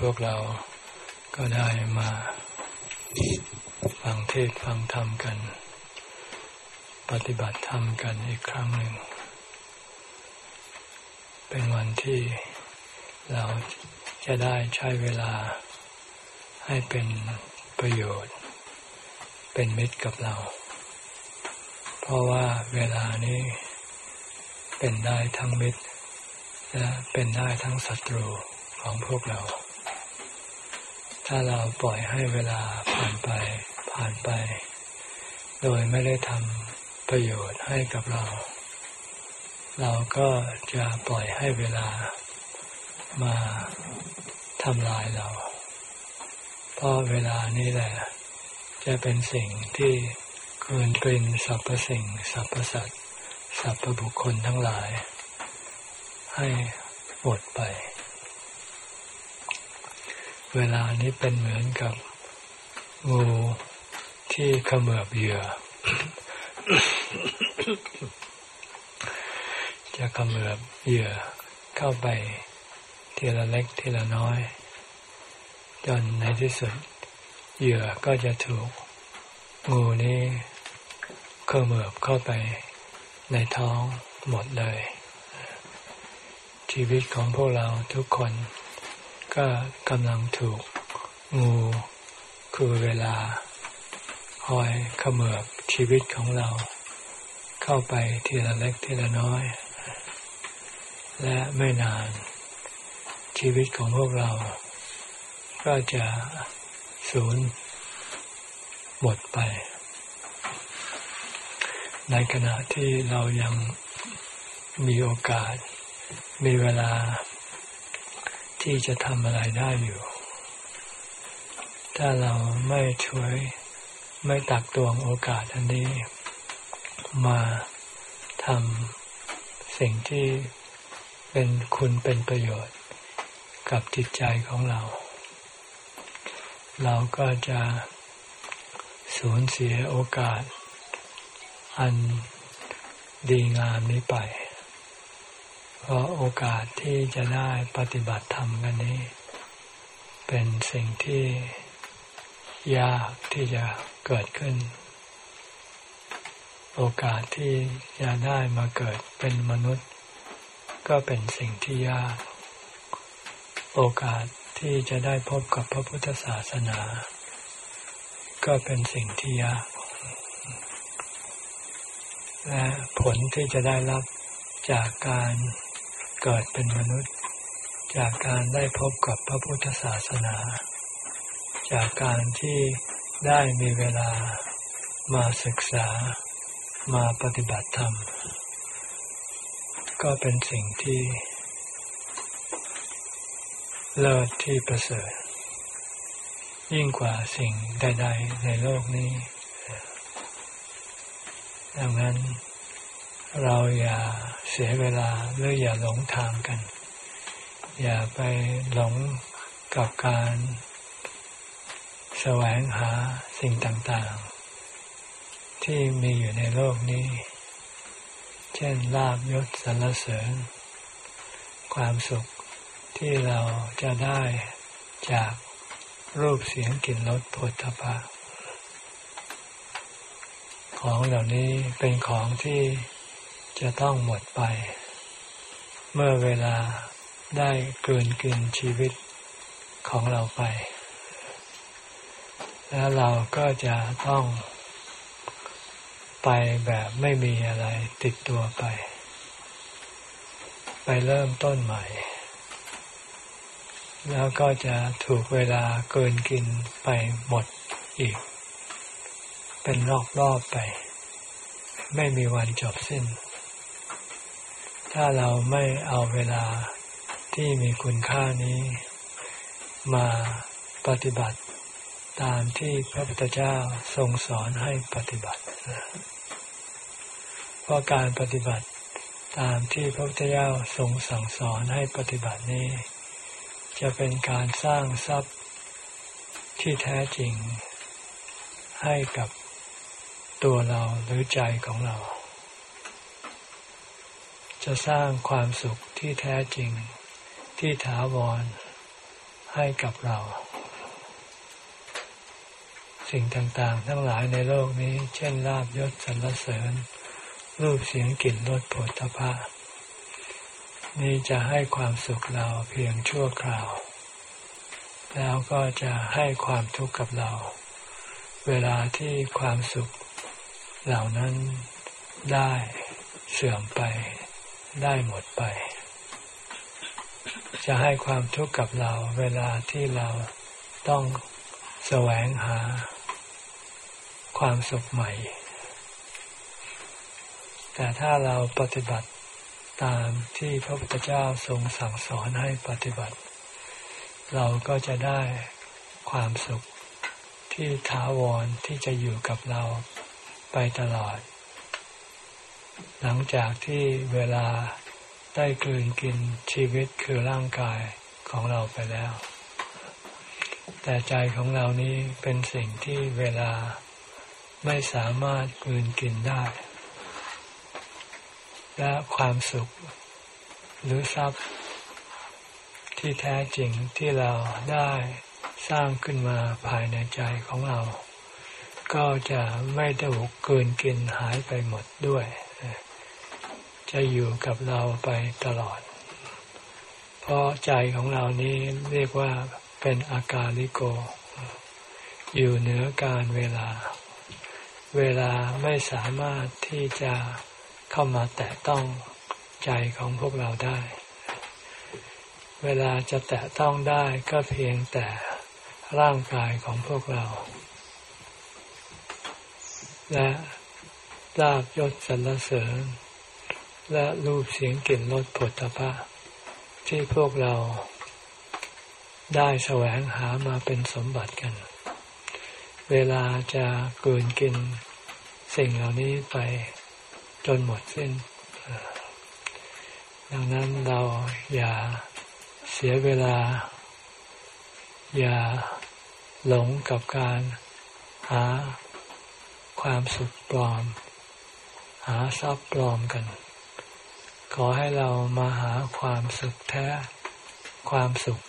พวกเราก็ได้มาฟังเทศฟังธรรมกัน ปฏิบัติธรรมกันอีกครั้งหนึ่ง เป็นวันที่เราจะได้ใช้เวลาให้เป็นประโยชน์ เป็นมิตรกับเรา เพราะว่าเวลานี้เป็นได้ทั้งมิตร และเป็นได้ทั้งศัตรูของพวกเรา ถ้าเราปล่อยให้เวลาผ่านไปผ่านไป โดยไม่ได้ทำประโยชน์ให้กับเรา เราก็จะปล่อยให้เวลามาทำลายเรา เพราะเวลานี้แหละ จะเป็นสิ่งที่เกินกลิ่นสรรพสิ่งสรรพสัตว์สรรพบุคคลทั้งหลาย ให้หมดไป เวลานี้เป็นเหมือนกับงูที่เขมือบเหยื่อ จะเขมือบเหยื่อเข้าไปทีละเล็กทีละน้อย จนในที่สุดเหยื่อก็จะถูกงูนี้เขมือบเข้าไปในท้องหมดเลย ชีวิตของพวกเราทุกคน ก็กำลังถูกงูคือเวลาคอยเขมือบชีวิตของเรา เข้าไปทีละเล็กทีละน้อย และไม่นาน ชีวิตของพวกเรา ก็จะสูญหมดไป ในขณะที่เรายังมีโอกาสมีเวลา ที่จะทำอะไรได้อยู่ ถ้าเราไม่ช่วยไม่ตักตวงโอกาสอันนี้ มาทำสิ่งที่เป็นคุณเป็นประโยชน์กับจิตใจของเรา เราก็จะสูญเสียโอกาส อันดีงามนี้ไป เพราะโอกาสที่จะได้ปฏิบัติธรรมกันนี้ เป็นสิ่งที่ยากที่จะเกิดขึ้น โอกาสที่จะได้มาเกิดเป็นมนุษย์ ก็เป็นสิ่งที่ยาก โอกาสที่จะได้พบกับพระพุทธศาสนา ก็เป็นสิ่งที่ยากและผลที่จะได้รับจากการ เกิดเป็นมนุษย์ จากการได้พบกับพระพุทธศาสนา จากการที่ได้มีเวลามาศึกษามาปฏิบัติธรรม ก็เป็นสิ่งที่ เลิศที่ประเสริฐ ยิ่งกว่าสิ่งใด ๆ ในโลกนี้ ดังนั้น เราอย่าเสียเวลาหรืออย่าหลงทางกัน อย่าไปหลงกับการแสวงหาสิ่งต่างๆ ที่มีอยู่ในโลกนี้ เช่นลาบยศสรรเสริญ ความสุขที่เราจะได้จากรูปเสียงกลิ่นรสผลทพะของเหล่านี้เป็นของที่ จะต้องหมดไป เมื่อเวลาได้เกินกินชีวิตของเราไป แล้วเราก็จะต้องไปแบบไม่มีอะไรติดตัวไป ไปเริ่มต้นใหม่ แล้วก็จะถูกเวลาเกินกินไปหมดอีก เป็นรอบๆไป ไม่มีวันจบสิ้น ถ้าเราไม่เอาเวลาที่มีคุณค่านี้ มาปฏิบัติตามที่พระพุทธเจ้าทรงสอนให้ปฏิบัติ เพราะการปฏิบัติตามที่พระพุทธเจ้าทรงสั่งสอนให้ปฏิบัตินี้ จะเป็นการสร้างทรัพย์ที่แท้จริงให้กับตัวเราหรือใจของเรา จะสร้างความสุขที่แท้จริงที่ถาวรให้กับเรา สิ่งต่างๆ ทั้งหลายในโลกนี้ เช่นลาบยศสรรเสริญ รูปเสียงกลิ่นรสผลตภะนี่จะให้ความสุขเราเพียงชั่วคราว แล้วก็จะให้ความทุกข์กับเรา เวลาที่ความสุขเหล่านั้นได้เสื่อมไป ได้หมดไป จะให้ความทุกข์กับเราเวลาที่เราต้องแสวงหา ความสุขใหม่ แต่ถ้าเราปฏิบัติตามที่พระพุทธเจ้าทรงสั่งสอนให้ปฏิบัติ เราก็จะได้ความสุขที่ถาวรที่จะอยู่กับเราไปตลอด หลังจากที่เวลาได้กลืนกินชีวิตคือร่างกายของเราไปแล้ว แต่ใจของเรานี้เป็นสิ่งที่เวลาไม่สามารถกลืนกินได้ และความสุข หรือทรัพย์ ที่แท้จริงที่เราได้สร้างขึ้นมาภายในใจของเรา ก็จะไม่ได้หกเกินกินหายไปหมดด้วย จะอยู่กับเราไปตลอด เพราะใจของเรานี้เรียกว่าเป็นอากาลิโก อยู่เหนือการเวลา เวลาไม่สามารถที่จะเข้ามาแตะต้องใจของพวกเราได้ เวลาจะแตะต้องได้ก็เพียงแต่ร่างกายของพวกเรา และลาบยศสรรเสริญ และรูปเสียงกลิ่นรสผลตภะที่พวกเราได้แสวงหามาเป็นสมบัติกัน เวลาจะเกินกินสิ่งเหล่านี้ไปจนหมดสิ้น ดังนั้นเราอย่าเสียเวลา อย่าหลงกับการหาความสุขปลอม หาทรัพย์ปลอมกัน ขอให้เรามาหาความสุขแท้ ความสุข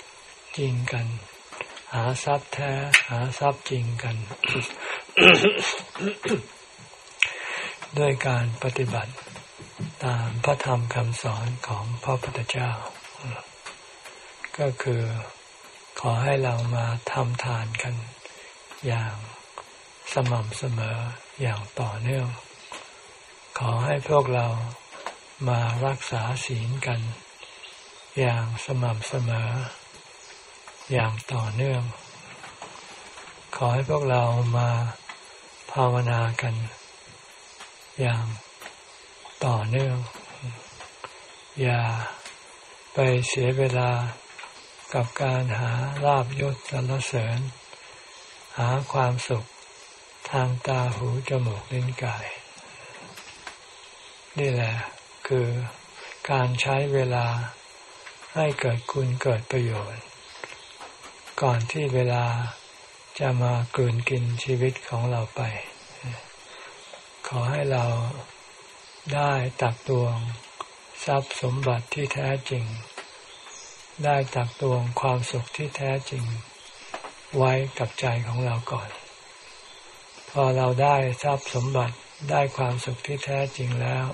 จริงกัน หาทรัพย์แท้ หาทรัพย์จริงกัน ด้วยการปฏิบัติตามพระธรรมคำสอนของพระพุทธเจ้า ก็คือขอให้เรามาทำทานกัน อย่างสม่ำเสมออย่างต่อเนื่อง ขอให้พวกเรา มารักษาศีลกัน อย่างสม่ำเสมอ อย่างต่อเนื่อง ขอให้พวกเรามาภาวนากัน อย่างต่อเนื่อง อย่าไปเสียเวลากับการหาลาบยศสรรเสริญ หาความสุขทางตาหูจมูกลิ้นกาย นี่แหละ คือการใช้เวลาให้เกิดคุณเกิดประโยชน์ ก่อนที่เวลาจะมากืนกินชีวิตของเราไป ขอให้เราได้ตักตวงทรัพย์สมบัติที่แท้จริง ได้ตักตวงความสุขที่แท้จริง ไว้กับใจของเราก่อน พอเราได้ทรัพย์สมบัติได้ความสุขที่แท้จริงแล้ว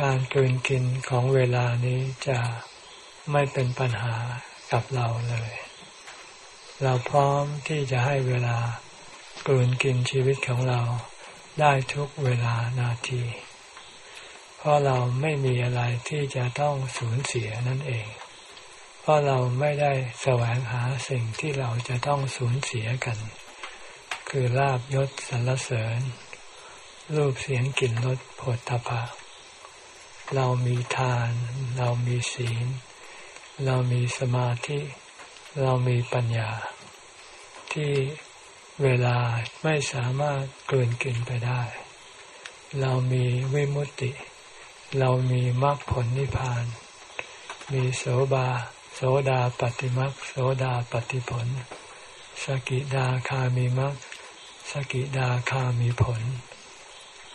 การกินกินของเวลานี้จะไม่เป็นปัญหากับเราเลย เราพร้อมที่จะให้เวลากินกินชีวิตของเราได้ทุกเวลานาที เพราะเราไม่มีอะไรที่จะต้องสูญเสียนั่นเอง เพราะเราไม่ได้แสวงหาสิ่งที่เราจะต้องสูญเสียกัน คือลาบยศสรรเสริญ รูปเสียงกลิ่นรสผลทพะ เรามีทาน เรามีศีล เรามีสมาธิ เรามีปัญญา ที่เวลาไม่สามารถเกินกินไปได้ เรามีวิมุตติ เรามีมรรคผลนิพพาน มีโสบา โสดาปฏิมรรคโสดาปฏิผล สกิดาคามีมรรคสกิดาคามีผล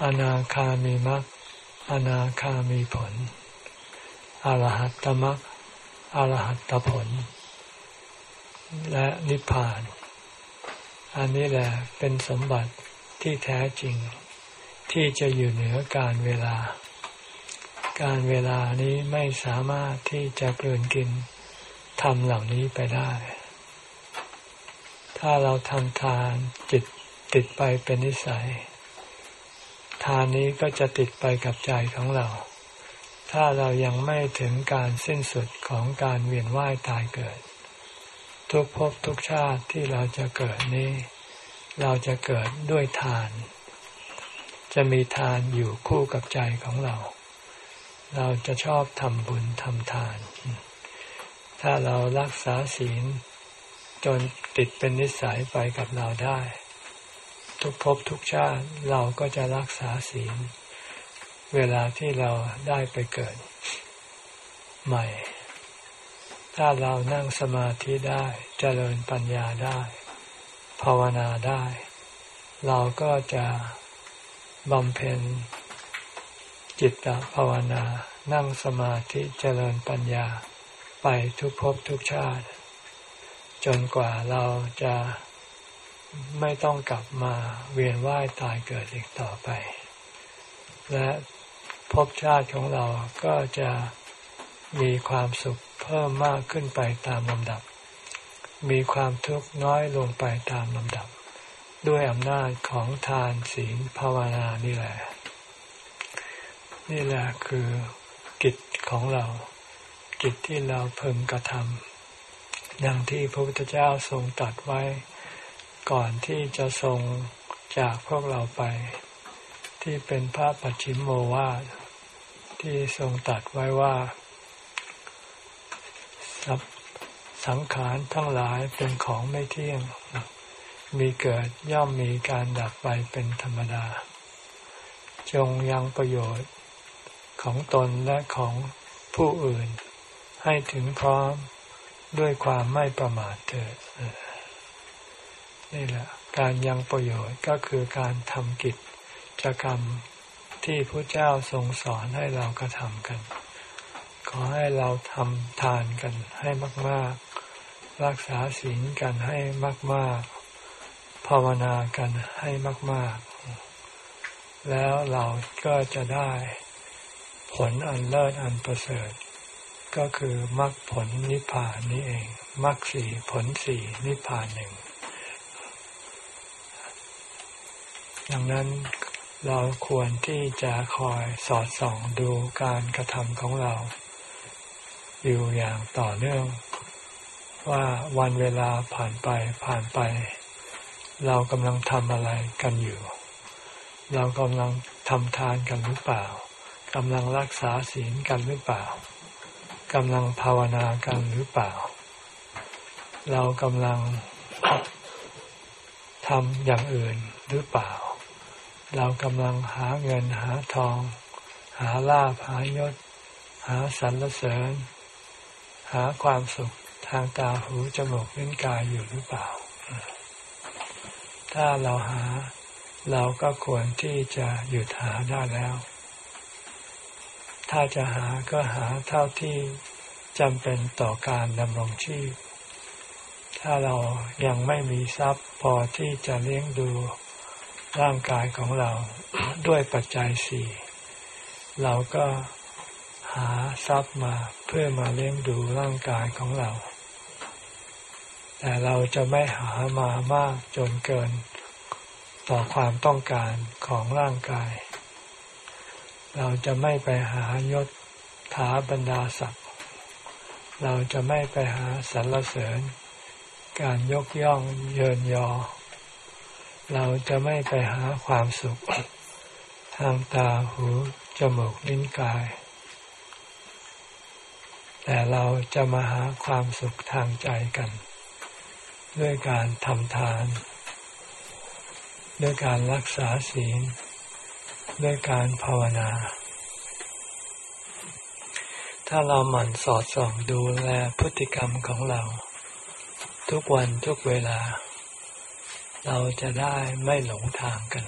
อนาคามีมรรค อนาคามีผล อรหัตตมรรคอรหัตตผล และนิพพาน อันนี้แหละเป็นสมบัติที่แท้จริง ที่จะอยู่เหนือการเวลา การเวลานี้ไม่สามารถที่จะเกินกินทำเหล่านี้ไปได้ ถ้าเราทำทานจิตติดไปเป็นนิสัย ทานนี้ก็จะติดไปกับใจของเรา ถ้าเรายังไม่ถึงการสิ้นสุดของการเวียนว่ายตายเกิด ทุกภพทุกชาติที่เราจะเกิดนี้ เราจะเกิดด้วยทาน จะมีทานอยู่คู่กับใจของเรา เราจะชอบทำบุญทำทาน ถ้าเรารักษาศีลจนติดเป็นนิสัยไปกับเราได้ ทุกภพทุกชาติเราก็จะรักษาศีล เวลาที่เราได้ไปเกิดใหม่ ถ้าเรานั่งสมาธิได้เจริญปัญญาได้ ภาวนาได้ เราก็จะบำเพ็ญจิตตภาวนา นั่งสมาธิเจริญปัญญา ไปทุกภพทุกชาติ จนกว่าเราจะ ไม่ต้องกลับมาเวียนว่ายตายเกิดอีกต่อไป และภพชาติของเราก็จะมีความสุขเพิ่มมากขึ้นไปตามลำดับ มีความทุกข์น้อยลงไปตามลำดับ ด้วยอำนาจของทานศีลภาวนานี่แหละ นี่แหละคือกิจของเรา กิจที่เราเพึงกระทำดังที่พระพุทธเจ้าทรงตรัสไว้ ก่อนที่จะทรงจากพวกเราไป ที่เป็นพระปัจฉิมโมวาทที่ทรงตรัสไว้ว่า สังขารทั้งหลายเป็นของไม่เที่ยง มีเกิดย่อมมีการดับไปเป็นธรรมดา จงยังประโยชน์ของตนและของผู้อื่น ให้ถึงพร้อมด้วยความไม่ประมาทเถิด นี่แหละ การยังประโยชน์ก็คือการทำกิจกรรมที่พระเจ้าทรงสอนให้เรากระทำกัน ขอให้เราทำทานกันให้มาก ๆ รักษาศีลกันให้มาก ๆ ภาวนากันให้มาก ๆ แล้วเราก็จะได้ผลอันเลิศอันประเสริฐ ก็คือมรรคผลนิพพานนี้เองมรรคสี่ผลสี่นิพพานหนึ่ง ดังนั้นเราควรที่จะคอยสอดส่องดูการกระทำของเรา อยู่อย่างต่อเนื่อง ว่าวันเวลาผ่านไปผ่านไป เรากำลังทำอะไรกันอยู่ เรากำลังทำทานกันหรือเปล่ากำลังรักษาศีลกันหรือเปล่ากำลังภาวนากันหรือเปล่า เรากำลังทำอย่างอื่นหรือเปล่า เรากำลังหาเงินหาทอง หาลาภหายศ หาสรรเสริญ หาความสุขทางตาหูจมูกลิ้นกายอยู่หรือเปล่า ถ้าเราหาเราก็ควรที่จะหยุดหาได้แล้ว ถ้าจะหาก็หาเท่าที่จำเป็นต่อการดำรงชีพ ถ้าเรายังไม่มีทรัพย์พอที่จะเลี้ยงดู ร่างกายของเราด้วยปัจจัยสี่เราก็หาทรัพย์มาเพื่อมาเลี้ยงดูร่างกายของเรา แต่เราจะไม่หามามากจนเกินต่อความต้องการของร่างกาย เราจะไม่ไปหายศถาบรรดาศักดิ์ เราจะไม่ไปหาสรรเสริญ การยกย่องเยินยอ เราจะไม่ไปหาความสุข ทางตาหูจมูกลิ้นกาย แต่เราจะมาหาความสุขทางใจกัน ด้วยการทำทาน ด้วยการรักษาศีล ด้วยการภาวนา ถ้าเราหมั่นสอดส่องดูแลพฤติกรรมของเรา ทุกวันทุกเวลา เราจะได้ไม่หลงทางกัน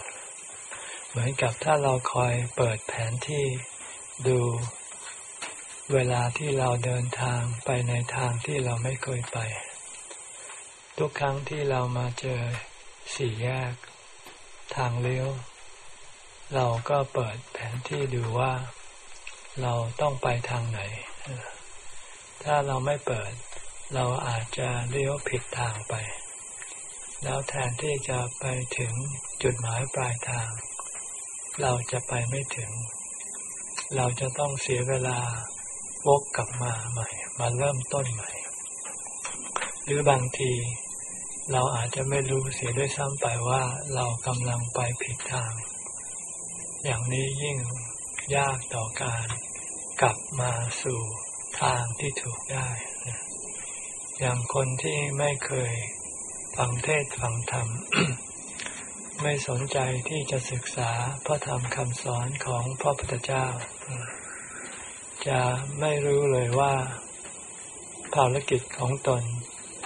เหมือนกับถ้าเราคอยเปิดแผนที่ดูเวลาที่เราเดินทางไปในทางที่เราไม่เคยไป ทุกครั้งที่เรามาเจอสี่แยก ทางเลี้ยว เราก็เปิดแผนที่ดูว่าเราต้องไปทางไหน ถ้าเราไม่เปิด เราอาจจะเลี้ยวผิดทางไป แล้วแทนที่จะไปถึงจุดหมายปลายทาง เราจะไปไม่ถึง เราจะต้องเสียเวลาวกกลับมาใหม่ มาเริ่มต้นใหม่ หรือบางที เราอาจจะไม่รู้เสียด้วยซ้ำไปว่าเรากำลังไปผิดทาง อย่างนี้ยิ่งยากต่อการกลับมาสู่ทางที่ถูกได้ อย่างคนที่ไม่เคย ฟังเทศฟังธรรม ไม่สนใจที่จะศึกษาพระธรรมคำสอนของพระพุทธเจ้า จะไม่รู้เลยว่า ภารกิจของตน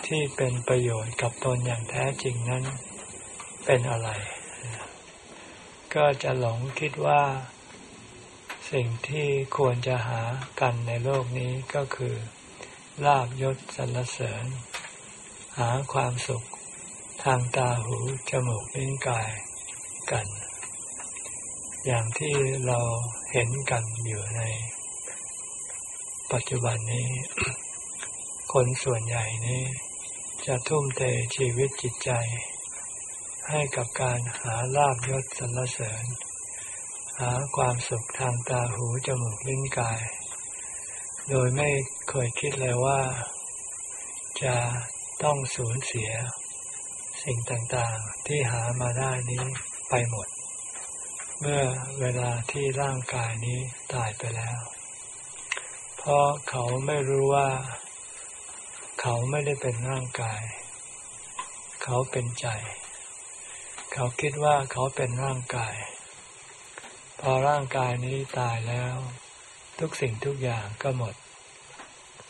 ที่เป็นประโยชน์กับตนอย่างแท้จริงนั้นเป็นอะไร ก็จะหลงคิดว่า สิ่งที่ควรจะหากันในโลกนี้ก็คือลาบยศสรรเสริญ หาความสุข ทางตาหูจมูกลิ้นกายกัน อย่างที่เราเห็นกันอยู่ใน ปัจจุบันนี้ คนส่วนใหญ่นี้ จะทุ่มเทชีวิตจิตใจ ให้กับการหาลาบยศสรรเสริญ หาความสุขทางตาหูจมูกลิ้นกาย โดยไม่เคยคิดเลยว่า จะต้องสูญเสีย สิ่งต่างๆที่หามาได้นี้ไปหมด เมื่อเวลาที่ร่างกายนี้ตายไปแล้ว เพราะเขาไม่รู้ว่า เขาไม่ได้เป็นร่างกาย เขาเป็นใจ เขาคิดว่าเขาเป็นร่างกาย พอร่างกายนี้ตายแล้ว ทุกสิ่งทุกอย่างก็หมด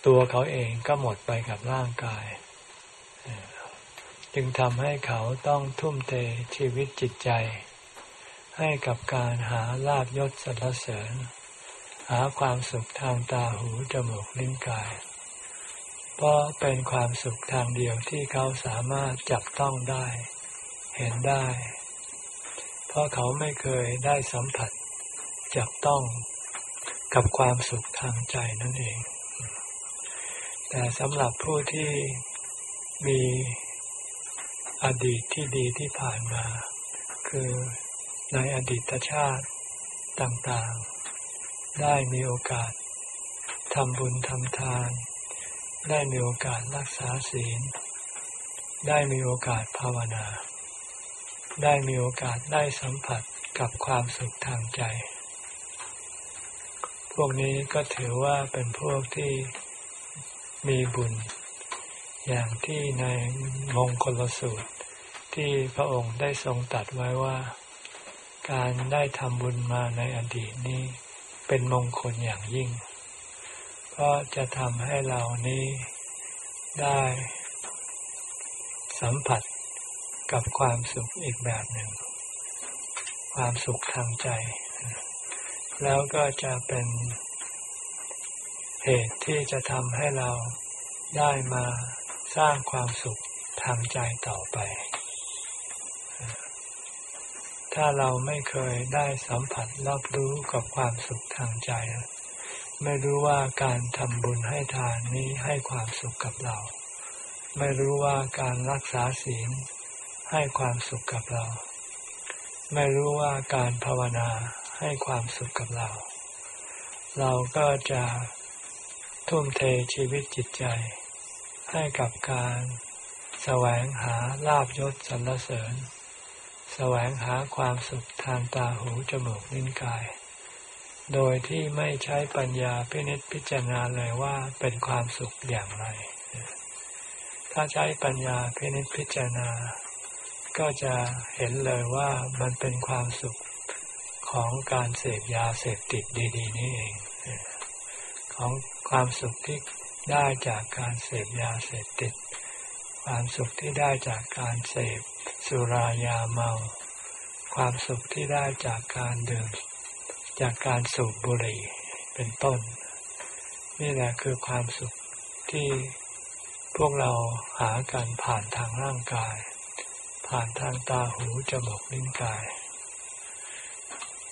ตัวเขาเองก็หมดไปกับร่างกาย จึงทำให้เขาต้องทุ่มเทชีวิตจิตใจ ให้กับการหาลาบยศสรรเสริญ หาความสุขทางตาหูจมูกลิ้นกาย เพราะเป็นความสุขทางเดียวที่เขาสามารถจับต้องได้ เห็นได้ เพราะเขาไม่เคยได้สัมผัส จับต้องกับความสุขทางใจนั่นเอง แต่สำหรับผู้ที่มี อดีตที่ดีที่ผ่านมา คือในอดีตชาติต่างๆ ได้มีโอกาสทำบุญทำทาน ได้มีโอกาสรักษาศีล ได้มีโอกาสภาวนา ได้มีโอกาสได้สัมผัสกับความสุขทางใจ พวกนี้ก็ถือว่าเป็นพวกที่มีบุญ อย่างที่ในมงคลสูตรที่พระองค์ได้ทรงตัดไว้ว่า การได้ทำบุญมาในอดีตนี้ เป็นมงคลอย่างยิ่ง เพราะจะทำให้เรานี้ได้สัมผัสกับความสุขอีกแบบหนึ่ง ความสุขทางใจ แล้วก็จะเป็นเหตุที่จะทำให้เราได้มา สร้างความสุขทางใจต่อไป ถ้าเราไม่เคยได้สัมผัสรับรู้กับความสุขทางใจ ไม่รู้ว่าการทำบุญให้ทานนี้ให้ความสุขกับเรา ไม่รู้ว่าการรักษาศีลให้ความสุขกับเรา ไม่รู้ว่าการภาวนาให้ความสุขกับเรา เราก็จะทุ่มเทชีวิตจิตใจ ให้กับการแสวงหาลาบยศสรรเสริญ แสวงหาความสุขทางตาหูจมูกลิ้นกาย โดยที่ไม่ใช้ปัญญาพินิจพิจารณาเลยว่าเป็นความสุขอย่างไร ถ้าใช้ปัญญาพินิจพิจารณา ก็จะเห็นเลยว่ามันเป็นความสุขของการเสพยาเสพติดดี ๆ นี่เอง ของความสุขที่ ได้จากการเสพยาเสพติด ความสุขที่ได้จากการเสพสุรายาเมา ความสุขที่ได้จากการดื่มจากการสูบบุหรี่เป็นต้น นี่แหละคือความสุขที่พวกเราหากันผ่านทางร่างกาย ผ่านทางตาหูจมูกลิ้นกาย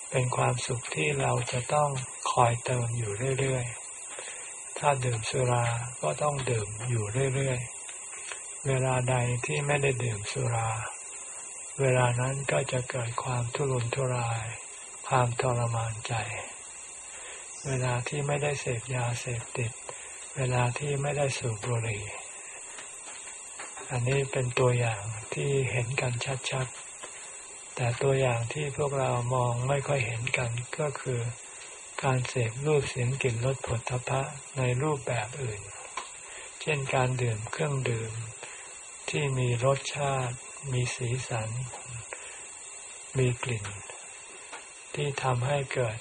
เป็นความสุขที่เราจะต้องคอยเติมอยู่เรื่อยๆ ถ้าดื่มสุราก็ต้องดื่มอยู่เรื่อยๆ เวลาใดที่ไม่ได้ดื่มสุรา เวลานั้นก็จะเกิดความทุรนทุราย ความทรมานใจ เวลาที่ไม่ได้เสพยาเสพติด เวลาที่ไม่ได้สูบบุหรี่อันนี้เป็นตัวอย่างที่เห็นกันชัดๆ แต่ตัวอย่างที่พวกเรามองไม่ค่อยเห็นกันก็คือ การเสพรูปเสียงกลิ่นรสผลทพะในรูปแบบอื่น เช่นการดื่มเครื่องดื่ม ที่มีรสชาติ มีสีสัน มีกลิ่น ที่ทำให้เกิด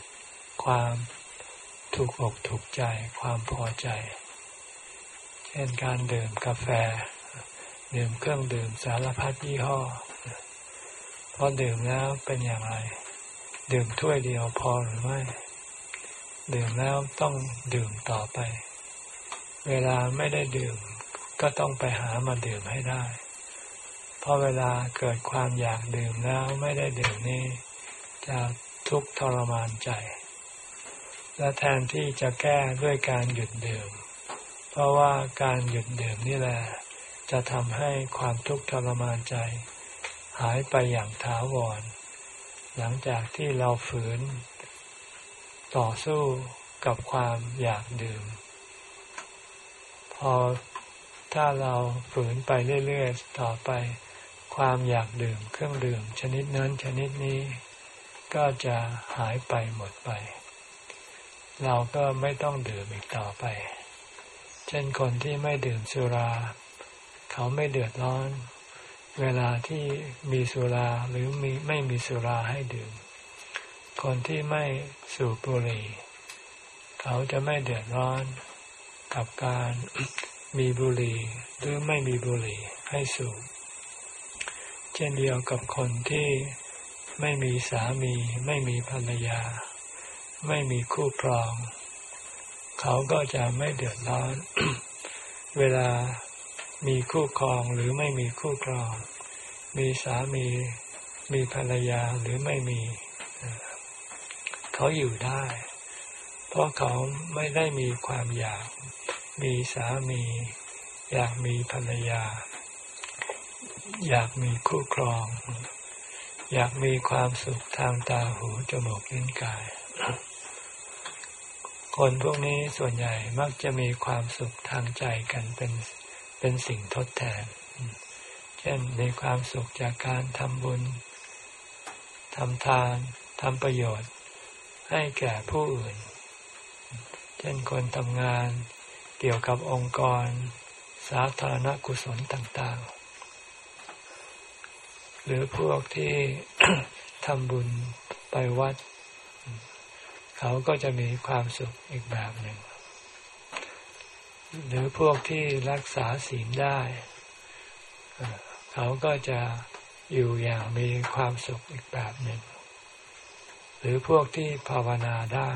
ความถูกอกถูกใจ ความพอใจ เช่นการดื่มกาแฟ ดื่มเครื่องดื่มสารพัดยี่ห้อพอดื่มแล้วเป็นอย่างไร ดื่มถ้วยเดียวพอหรือไม่ ดื่มแล้วต้องดื่มต่อไป เวลาไม่ได้ดื่ม ก็ต้องไปหามาดื่มให้ได้ เพราะเวลาเกิดความอยากดื่มแล้วไม่ได้ดื่มนี่จะทุกข์ทรมานใจ และแทนที่จะแก้ด้วยการหยุดดื่ม เพราะว่าการหยุดดื่มนี่แหละ จะทำให้ความทุกข์ทรมานใจ หายไปอย่างถาวร หลังจากที่เราฝืน ต่อสู้กับความอยากดื่ม พอถ้าเราฝืนไปเรื่อยๆต่อไปความอยากดื่มเครื่องดื่ม ชนิดนั้นชนิดนี้ก็จะหายไปหมดไป เราก็ไม่ต้องดื่มอีกต่อไป เช่นคนที่ไม่ดื่มสุรา เขาไม่เดือดร้อน เวลาที่มีสุราหรือมีไม่มีสุราให้ดื่ม คนที่ไม่สูบบุหรี่ เขาจะไม่เดือดร้อนกับการมีบุหรี่หรือไม่มีบุหรี่ให้สูบเช่นเดียวกับคนที่ไม่มีสามี ไม่มีภรรยา ไม่มีคู่ครอง เขาก็จะไม่เดือดร้อน เวลามีคู่ครองหรือไม่มีคู่ครอง มีสามี มีภรรยาหรือไม่มี เขาอยู่ได้ เพราะเขาไม่ได้มีความอยาก มีสามี อยากมีภรรยา อยากมีคู่ครอง อยากมีความสุขทางตาหูจมูกลิ้นกาย คนพวกนี้ส่วนใหญ่มักจะมีความสุขทางใจกันเป็นเป็นสิ่งทดแทน เช่นในความสุขจากการทำบุญทำทานทำประโยชน์ ให้แก่ผู้อื่น เช่นคนทำงานเกี่ยวกับองค์กร สาธารณกุศลต่าง ๆ หรือพวกที่ทำบุญไปวัด เขาก็จะมีความสุขอีกแบบหนึ่ง หรือพวกที่รักษาศีลได้ เขาก็จะอยู่อย่างมีความสุขอีกแบบหนึ่ง หรือพวกที่ภาวนาได้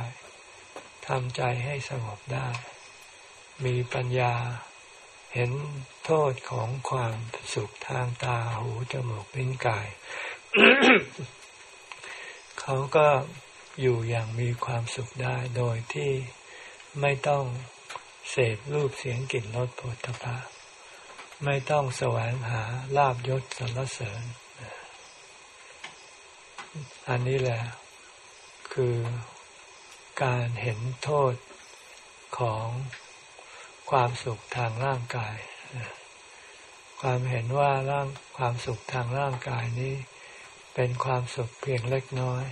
ทำใจให้สงบได้ มีปัญญาเห็นโทษของความสุขทางตาหูจมูกลิ้นกาย เขาก็อยู่อย่างมีความสุขได้โดยที่ไม่ต้องเสพรูปเสียงกลิ่นรสผลตภะไม่ต้องแสวงหาลาบยศสรรเสริญ อันนี้แหละ คือการเห็นโทษของความสุขทางร่างกาย ความเห็นว่าร่างความสุขทางร่างกายนี้ เป็นความสุขเพียงเล็กน้อย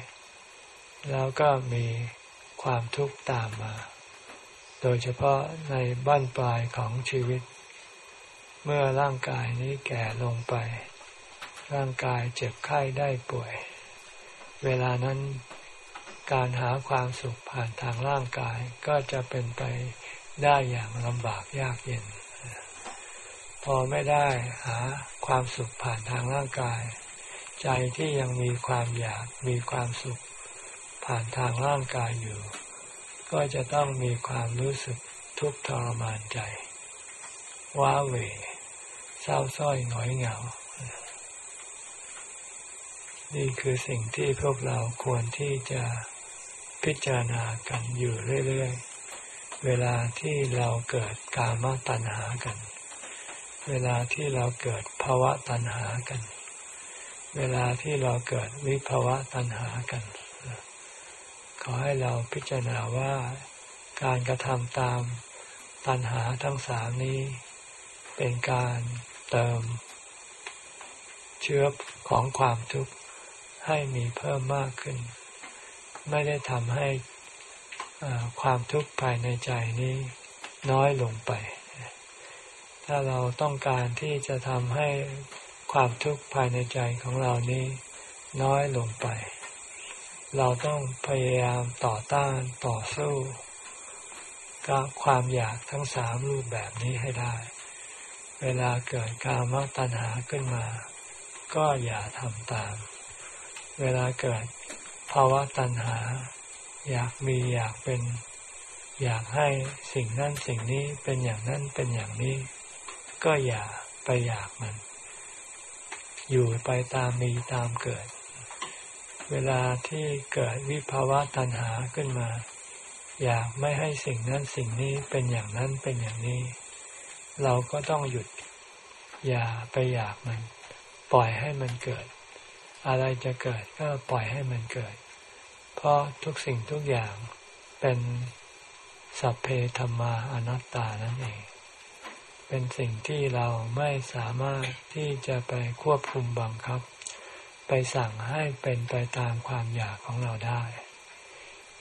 แล้วก็มีความทุกข์ตามมา โดยเฉพาะในบ้านปลายของชีวิต เมื่อร่างกายนี้แก่ลงไป ร่างกายเจ็บไข้ได้ป่วย เวลานั้น การหาความสุขผ่านทางร่างกายก็จะเป็นไปได้อย่างลำบากยากเย็น พอไม่ได้หาความสุขผ่านทางร่างกาย ใจที่ยังมีความอยากมีความสุขผ่านทางร่างกายอยู่ ก็จะต้องมีความรู้สึกทุกข์ทรมานใจ ว้าเหวเศร้าส้อยหงอยเหงา นี่คือสิ่งที่พวกเราควรที่จะ พิจารณากันอยู่เรื่อยๆ เวลาที่เราเกิดกามตัณหากัน เวลาที่เราเกิดภาวะตัณหากัน เวลาที่เราเกิดวิภาวะตัณหากัน ขอให้เราพิจารณาว่าการกระทำตามตัณหาทั้งสามนี้ เป็นการเติม เชื้อของความทุกข์ให้มีเพิ่มมากขึ้น ไม่ได้ทำให้ความทุกข์ภายในใจนี้น้อยลงไป ถ้าเราต้องการที่จะทำให้ความทุกข์ภายในใจของเรานี้น้อยลงไป เราต้องพยายามต่อต้านต่อสู้กับความอยากทั้งสามรูปแบบนี้ให้ได้ เวลาเกิดกามตัณหาขึ้นมา ก็อย่าทำตาม เวลาเกิด ภาวะตัณหา อยากมีอยากเป็น อยากให้สิ่งนั้นสิ่งนี้เป็นอย่างนั้นเป็นอย่างนี้ ก็อย่าไปอยากมัน อยู่ไปตามมีตามเกิด เวลาที่เกิดวิภาวะตัณหาขึ้นมา อยากไม่ให้สิ่งนั้นสิ่งนี้เป็นอย่างนั้นเป็นอย่างนี้ เราก็ต้องหยุด อย่าไปอยากมัน ปล่อยให้มันเกิดอะไรจะเกิดก็ปล่อยให้มันเกิด เพราะทุกสิ่งทุกอย่างเป็นสัพเพธรรมาอนัตตานั่นเอง เป็นสิ่งที่เราไม่สามารถที่จะไปควบคุมบังคับ ไปสั่งให้เป็นไปตามความอยากของเราได้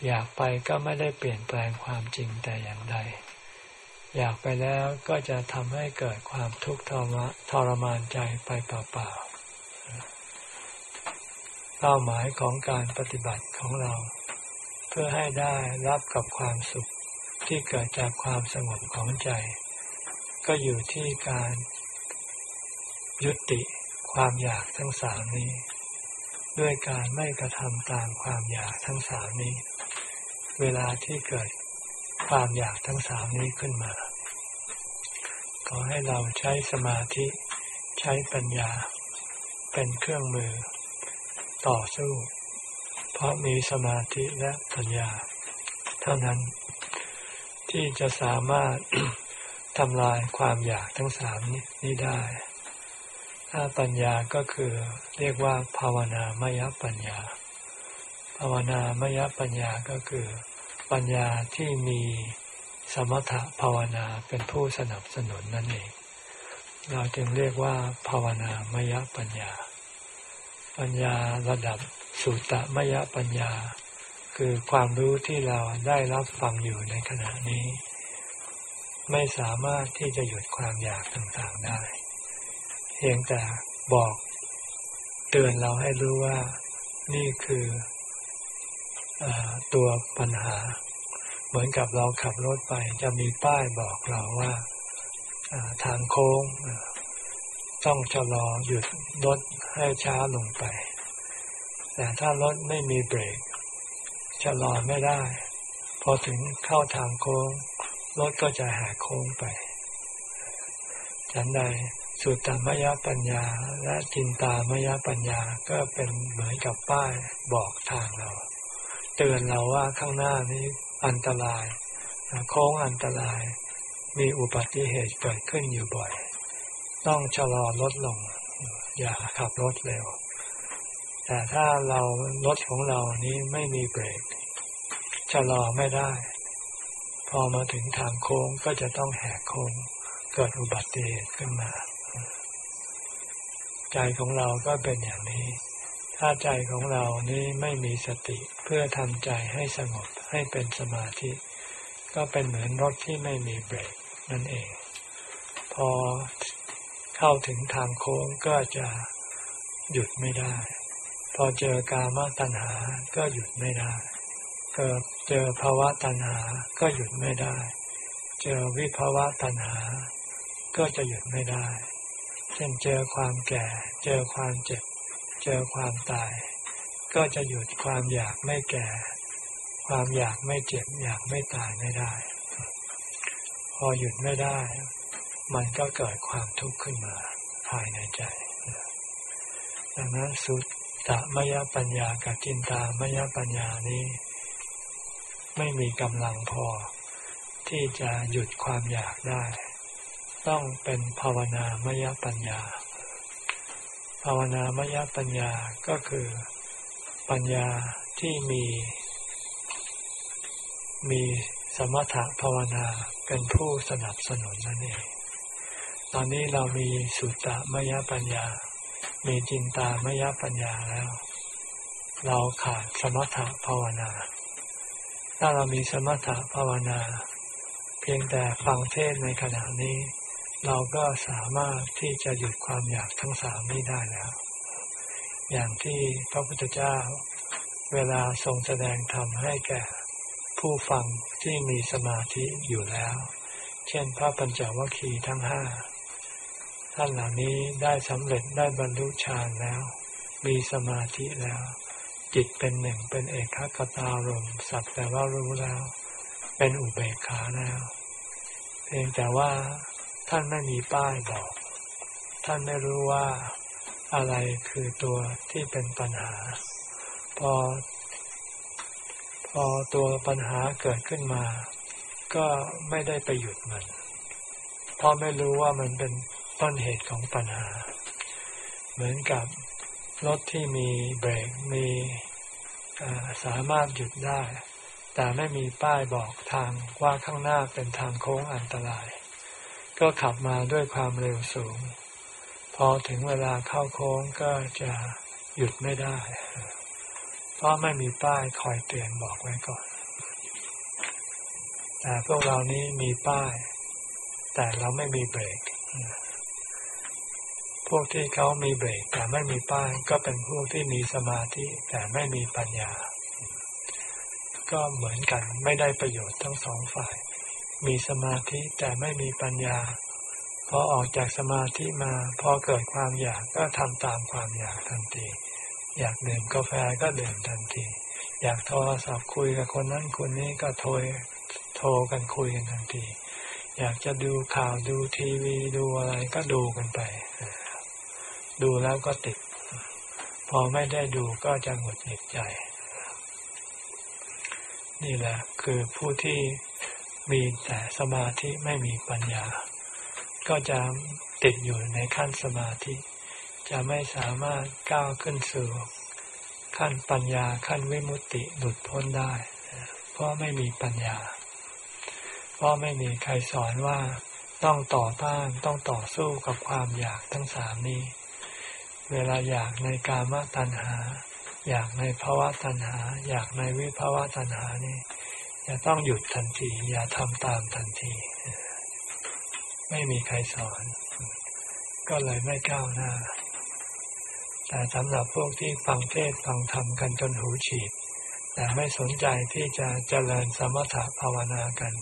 อยากไปก็ไม่ได้เปลี่ยนแปลงความจริงแต่อย่างใด อยากไปแล้วก็จะทำให้เกิดความทุกข์ทรมานใจไปเปล่าๆ เป้าหมายของการปฏิบัติของเรา เพื่อให้ได้รับกับความสุขที่เกิดจากความสงบของใจ ก็อยู่ที่การยุติความอยากทั้งสามนี้ ด้วยการไม่กระทำตามความอยากทั้งสามนี้ เวลาที่เกิดความอยากทั้งสามนี้ขึ้นมา ขอให้เราใช้สมาธิใช้ปัญญา เป็นเครื่องมือ ต่อสู้ เพราะมีสมาธิและปัญญา เท่านั้น ที่จะสามารถทำลายความอยากทั้งสามนี้ได้ ถ้าปัญญาก็คือเรียกว่า ภาวนามยปัญญา ภาวนามยปัญญาก็คือ ปัญญาที่มีสมถภาวนาเป็นผู้สนับสนุนนั่นเอง เราจึงเรียกว่า ภาวนามยปัญญา ปัญญาระดับสุตมยปัญญา คือความรู้ที่เราได้รับฟังอยู่ในขณะนี้ ไม่สามารถที่จะหยุดความอยากต่างๆได้ เพียงแต่บอกเตือนเราให้รู้ว่านี่คือตัวปัญหา เหมือนกับเราขับรถไปจะมีป้ายบอกเราว่าทางโค้ง ต้องชะลอหยุดรถให้ช้าลงไป แต่ถ้ารถไม่มีเบรกชะลอไม่ได้ พอถึงเข้าทางโค้งรถก็จะหกโค้งไป ฉันใดสุตตมยปัญญาและจินตามยปัญญาก็เป็นเหมือนกับป้ายบอกทางเรา เตือนเราว่าข้างหน้านี้อันตราย โค้งอันตราย มีอุบัติเหตุเกิดขึ้นอยู่บ่อย ต้องชะลอรถลง อย่าขับรถเร็ว แต่ถ้าเรารถของเรานี้ไม่มีเบรกชะลอไม่ได้ พอมาถึงทางโค้งก็จะต้องแหกโค้งเกิดอุบัติเหตุขึ้นมา ใจของเราก็เป็นอย่างนี้ ถ้าใจของเรานี้ไม่มีสติเพื่อทำใจให้สงบให้เป็นสมาธิ ก็เป็นเหมือนรถที่ไม่มีเบรกนั่นเอง พอ เข้าถึงทางโค้งก็จะหยุดไม่ได้ พอเจอกามตัณหาก็หยุดไม่ได้เกิดเจอภาวะตัณหาก็หยุดไม่ได้ เจอวิภาวะตัณหา ก็จะหยุดไม่ได้ เช่นเจอความแก่ เจอความเจ็บ เจอความตาย ก็จะหยุดความอยากไม่แก่ ความอยากไม่เจ็บ อยากไม่ตายไม่ได้ พอหยุดไม่ได้ มันก็เกิดความทุกข์ขึ้นมาภายในใจดังนั้นสุตตะมยปัญญากับจินตามยปัญญานี้ ไม่มีกำลังพอ ที่จะหยุดความอยากได้ ต้องเป็นภาวนามยปัญญา ภาวนามยปัญญาก็คือปัญญาที่มี มีสมถะภาวนาเป็นผู้สนับสนุนนั่นเอง ตอนนี้เรามีสุตตะมยปัญญา มีจินตามยปัญญาแล้ว เราขาดสมถะภาวนา ถ้าเรามีสมถะภาวนา เพียงแต่ฟังเทศในขณะนี้ เราก็สามารถที่จะหยุดความอยากทั้งสามนี้ได้แล้ว อย่างที่พระพุทธเจ้า เวลาทรงแสดงธรรมให้แก่ผู้ฟังที่มีสมาธิอยู่แล้ว เช่นพระปัญจวัคคีย์ทั้งห้า ท่านเหล่านี้ได้สำเร็จได้บรรลุฌานแล้ว มีสมาธิแล้ว จิตเป็นหนึ่งเป็นเอกขตารมสักแต่ว่ารู้แล้ว เป็นอุเบกขาแล้ว เพียงแต่ว่าท่านไม่มีป้ายบอก ท่านไม่รู้ว่าอะไรคือตัวที่เป็นปัญหา พอ พอตัวปัญหาเกิดขึ้นมา ก็ไม่ได้ไปหยุดมัน เพราะไม่รู้ว่ามันเป็น ต้นเหตุของปัญหา เหมือนกับรถที่มีเบรกมีสามารถหยุดได้ แต่ไม่มีป้ายบอกทางว่าข้างหน้าเป็นทางโค้งอันตราย ก็ขับมาด้วยความเร็วสูง พอถึงเวลาเข้าโค้งก็จะหยุดไม่ได้ เพราะไม่มีป้ายคอยเตือนบอกไว้ก่อน แต่พวกเรานี้มีป้าย แต่เราไม่มีเบรก พวกที่เขามีเบรกแต่ไม่มีป้าย ก็เป็นพวกที่มีสมาธิแต่ไม่มีปัญญา ก็เหมือนกันไม่ได้ประโยชน์ทั้งสองฝ่าย มีสมาธิแต่ไม่มีปัญญา พอออกจากสมาธิมาพอเกิดความอยากก็ทำตามความอยากทันที อยากดื่มกาแฟก็ดื่มทันที อยากโทรศัพท์คุยกับคนนั้นคนนี้ก็โทรโทรกันคุยกันทันที อยากจะดูข่าวดูทีวีดูอะไรก็ดูกันไป ดูแล้วก็ติด พอไม่ได้ดูก็จะหงุดหงิดใจ นี่แหละคือผู้ที่มีแต่สมาธิไม่มีปัญญา ก็จะติดอยู่ในขั้นสมาธิ จะไม่สามารถก้าวขึ้นสู่ขั้นปัญญาขั้นวิมุตติหลุดพ้นได้ เพราะไม่มีปัญญา เพราะไม่มีใครสอนว่าต้องต่อต้านต้องต่อสู้กับความอยากทั้งสามนี้ เวลาอยากในกามตัณหา อยากในภาวะตัณหา อยากในวิภาวะตัณหานี่จะต้องหยุดทันที อย่าทำตามทันที ไม่มีใครสอน ก็เลยไม่ก้าวหน้า แต่สำหรับพวกที่ฟังเทศฟังธรรมกันจนหูฉีด แต่ไม่สนใจที่จะเจริญสมถะภาวนากัน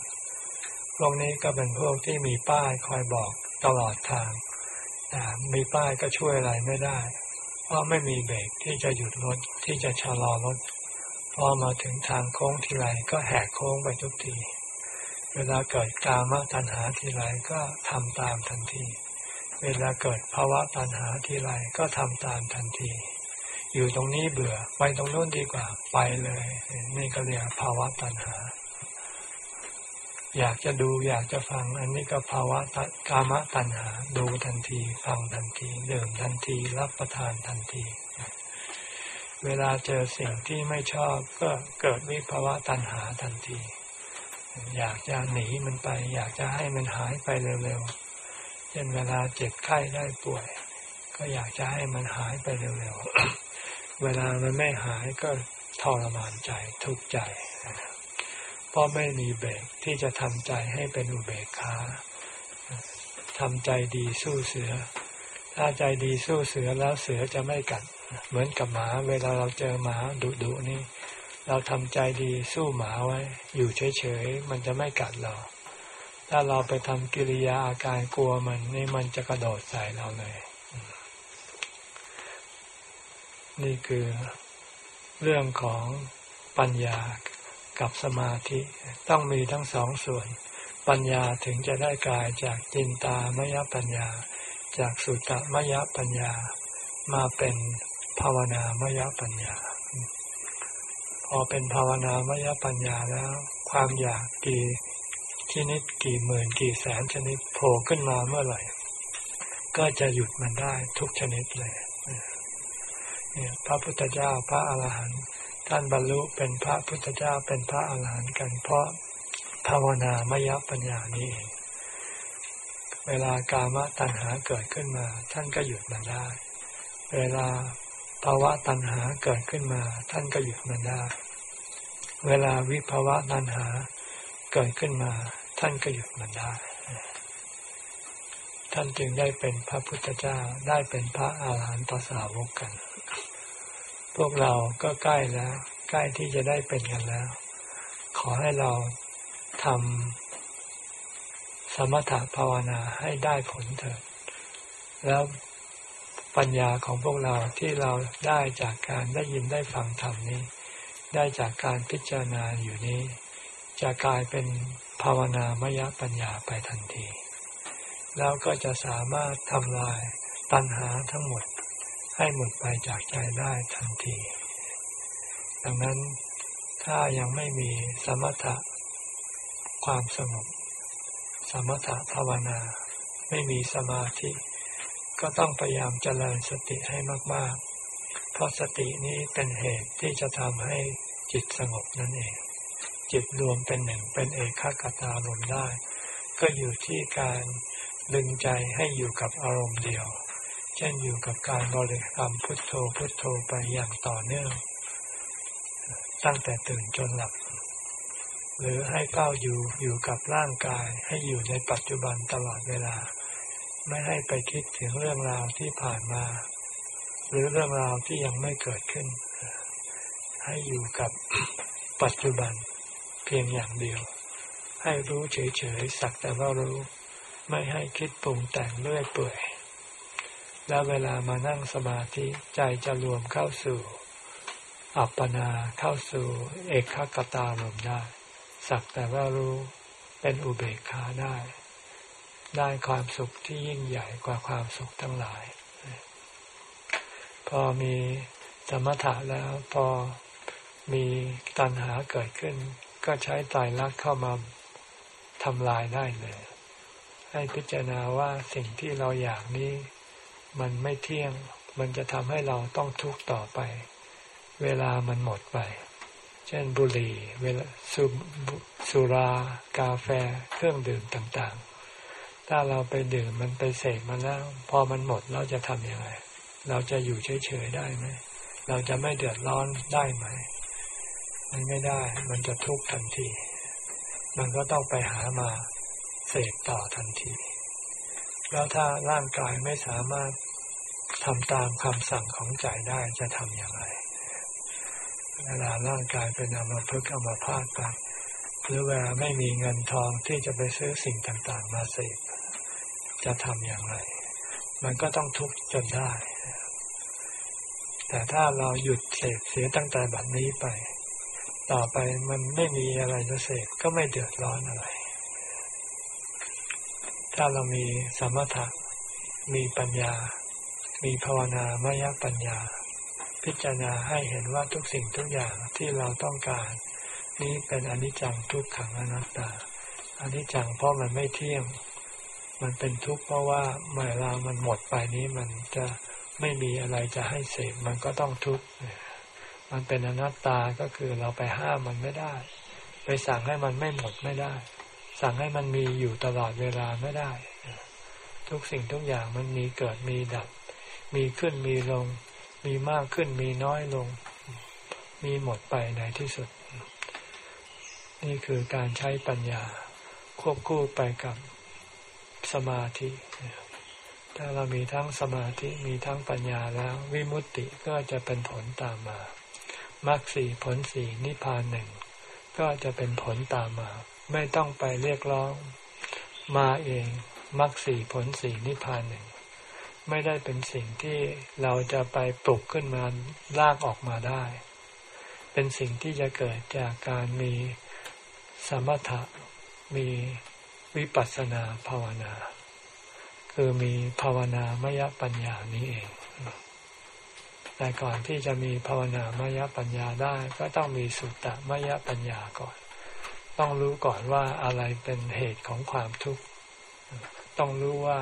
พวกนี้ก็เป็นพวกที่มีป้ายคอยบอกตลอดทาง มีป้ายก็ช่วยอะไรไม่ได้ เพราะไม่มีเบรกที่จะหยุดรถที่จะชะลอรถพอมาถึงทางโค้งทีไรก็แหกโค้งไปทุกที เวลาเกิดกามตัณหาทีไรก็ทำตามทันที เวลาเกิดภาวะตัณหาทีไรก็ทำตามทันที อยู่ตรงนี้เบื่อไปตรงโน้นดีกว่าไปเลย นี่ก็เรียกภาวะตัณหา อยากจะดูอยากจะฟัง อันนี้ก็ภาวะกามตัณหา ดูทันที ฟังทันทีดื่มทันที รับประทานทันที เวลาเจอสิ่งที่ไม่ชอบก็เกิดวิภาวะตัณหาทันที อยากจะหนีมันไป อยากจะให้มันหายไปเร็วๆเช่นเวลาเจ็บไข้ได้ป่วย ก็อยากจะให้มันหายไปเร็วๆเวลามันไม่หายก็ทรมานใจทุกข์ใจ เพราะไม่มีเบรกที่จะทำใจให้เป็นอุเบกขาทำใจดีสู้เสือ ถ้าใจดีสู้เสือแล้วเสือจะไม่กัด เหมือนกับหมา เวลาเราเจอหมาดุดุนี่ เราทำใจดีสู้หมาไว้ อยู่เฉยๆ มันจะไม่กัดเรา ถ้าเราไปทำกิริยาอาการกลัวมันนี่มันจะกระโดดใส่เราเลย นี่คือเรื่องของปัญญา กับสมาธิ ต้องมีทั้งสองส่วน ปัญญาถึงจะได้กายจากจินตามยปัญญา จากสุตตมยปัญญา มาเป็นภาวนามยปัญญา พอเป็นภาวนามยปัญญาแล้ว ความอยากกี่ชนิดกี่หมื่นกี่แสนชนิดโผล่ขึ้นมาเมื่อไหร่ ก็จะหยุดมันได้ทุกชนิดเลยเนี่ยพระพุทธเจ้าพระอาหารหันต์ ท่านบรรลุเป็นพระพุทธเจ้าเป็นพระอาหารหันต์กันเพราะภาวนามยปัญญานี้เองเวลากามตัณหาเกิดขึ้นมา ท่านก็หยุดมันได้ เวลาภาวะตัณหาเกิดขึ้นมา ท่านก็หยุดมันได้ เวลาวิภาวะตัณหาเกิดขึ้นมา ท่านก็หยุดมันได้ ท่านจึงได้เป็นพระพุทธเจ้าได้เป็นพระอาหารหันตสาวกกัน พวกเราก็ใกล้แล้ว ใกล้ที่จะได้เป็นกันแล้ว ขอให้เราทำสมถะภาวนาให้ได้ผลเถิด แล้วปัญญาของพวกเราที่เราได้จากการได้ยินได้ฟังธรรมนี้ ได้จากการพิจารณาอยู่นี้ จะกลายเป็นภาวนามยปัญญาไปทันที แล้วก็จะสามารถทำลายตัณหาทั้งหมด ให้หมดไปจากใจได้ทันที ดังนั้นถ้ายังไม่มีสมถะความสงบ สมถะภาวนา ไม่มีสมาธิ ก็ต้องพยายามเจริญสติให้มาก ๆ เพราะสตินี้เป็นเหตุที่จะทำให้จิตสงบนั่นเอง จิตรวมเป็นหนึ่งเป็นเอกขตารมได้ ก็อยู่ที่การดึงใจให้อยู่กับอารมณ์เดียว เช่นอยู่กับการบริกรรมพุทโธพุทโธไปอย่างต่อเนื่อง ตั้งแต่ตื่นจนหลับ หรือให้เฝ้าอยู่อยู่กับร่างกาย ให้อยู่ในปัจจุบันตลอดเวลา ไม่ให้ไปคิดถึงเรื่องราวที่ผ่านมา หรือเรื่องราวที่ยังไม่เกิดขึ้น ให้อยู่กับปัจจุบันเพียงอย่างเดียว ให้รู้เฉยๆสักแต่ว่ารู้ ไม่ให้คิดปรุงแต่งเรื่อยเปื่อย แล้วเวลามานั่งสมาธิใจจะรวมเข้าสู่ อัปปนาเข้าสู่ เอกขกตารมได้ สักแต่ว่ารู้เป็นอุเบกขาได้ ได้ความสุขที่ยิ่งใหญ่กว่าความสุขทั้งหลาย พอมีสมถะแล้วพอมีตัณหาเกิดขึ้น ก็ใช้ตายรักเข้ามาทำลายได้เลย ให้พิจารณาว่าสิ่งที่เราอยากนี้ มันไม่เที่ยง มันจะทำให้เราต้องทุกข์ต่อไป เวลามันหมดไป เช่นบุหรี่เวลาสุสุรากาแฟเครื่องดื่มต่างๆ ถ้าเราไปดื่มมันไปเสพมันแล้ว พอมันหมดเราจะทำยังไง เราจะอยู่เฉยๆได้ไหม เราจะไม่เดือดร้อนได้ไหม มันไม่ได้ มันจะทุกข์ทันที มันก็ต้องไปหามาเสพต่อทันที แล้วถ้าร่างกายไม่สามารถทำตามคำสั่งของใจได้จะทำอย่างไร เวลาร่างกายเป็นอมภพอมภาตไปหรือเวลาไม่มีเงินทองที่จะไปซื้อสิ่งต่างๆ มาเสพจะทำอย่างไร มันก็ต้องทุกข์จนได้ แต่ถ้าเราหยุดเสพเสียตั้งแต่บัดนี้ไป ต่อไปมันไม่มีอะไรจะเสพก็ไม่เดือดร้อนอะไร ถ้าเรามีสมถะมีปัญญา มีภาวนามยปัญญา พิจารณาให้เห็นว่าทุกสิ่งทุกอย่างที่เราต้องการ นี้เป็นอนิจจังทุกขังอนัตตาอนิจจังเพราะมันไม่เที่ยง มันเป็นทุกข์เพราะว่าเมื่อเรามันหมดไปนี้มันจะไม่มีอะไรจะให้เสพมันก็ต้องทุกข์มันเป็นอนัตตาก็คือเราไปห้ามมันไม่ได้ ไปสั่งให้มันไม่หมดไม่ได้ สั่งให้มันมีอยู่ตลอดเวลาไม่ได้ ทุกสิ่งทุกอย่างมันมีเกิดมีดับ มีขึ้นมีลง มีมากขึ้นมีน้อยลง มีหมดไปในที่สุด นี่คือการใช้ปัญญาควบคู่ไปกับสมาธิ ถ้าเรามีทั้งสมาธิมีทั้งปัญญาแล้ว วิมุตติก็จะเป็นผลตามมามรรคสี่ผลสี่นิพพานหนึ่งก็จะเป็นผลตามมา ไม่ต้องไปเรียกร้องมาเองมรรคสี่ผลสี่นิพพานหนึ่ง ไม่ได้เป็นสิ่งที่เราจะไปปลุกขึ้นมาลากออกมาได้ เป็นสิ่งที่จะเกิดจากการมีสมถะมีวิปัสสนาภาวนา คือมีภาวนามยปัญญานี้เอง แต่ก่อนที่จะมีภาวนามยปัญญาได้ ก็ต้องมีสุตตมยปัญญาก่อน ต้องรู้ก่อนว่าอะไรเป็นเหตุของความทุกข์ ต้องรู้ว่า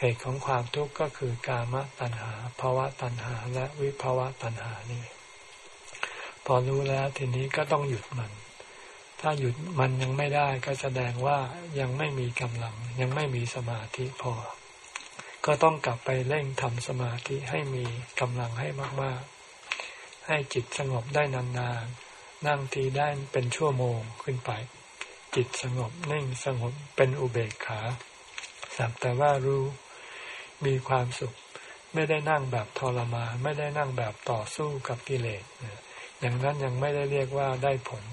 เหตุของความทุกข์ก็คือกามตัณหาภาวะตัณหาและวิภาวะตัณหานี่ พอรู้แล้วทีนี้ก็ต้องหยุดมัน ถ้าหยุดมันยังไม่ได้ก็แสดงว่ายังไม่มีกำลัง ยังไม่มีสมาธิพอ ก็ต้องกลับไปเร่งทำสมาธิให้มีกำลังให้มาก ๆ ให้จิตสงบได้นาน นั่งทีได้เป็นชั่วโมงขึ้นไป จิตสงบนิ่งสงบเป็นอุเบกขาสักแต่ว่ารู้มีความสุข ไม่ได้นั่งแบบทรมานไม่ได้นั่งแบบต่อสู้กับกิเลสอย่างนั้นยังไม่ได้เรียกว่าได้ผล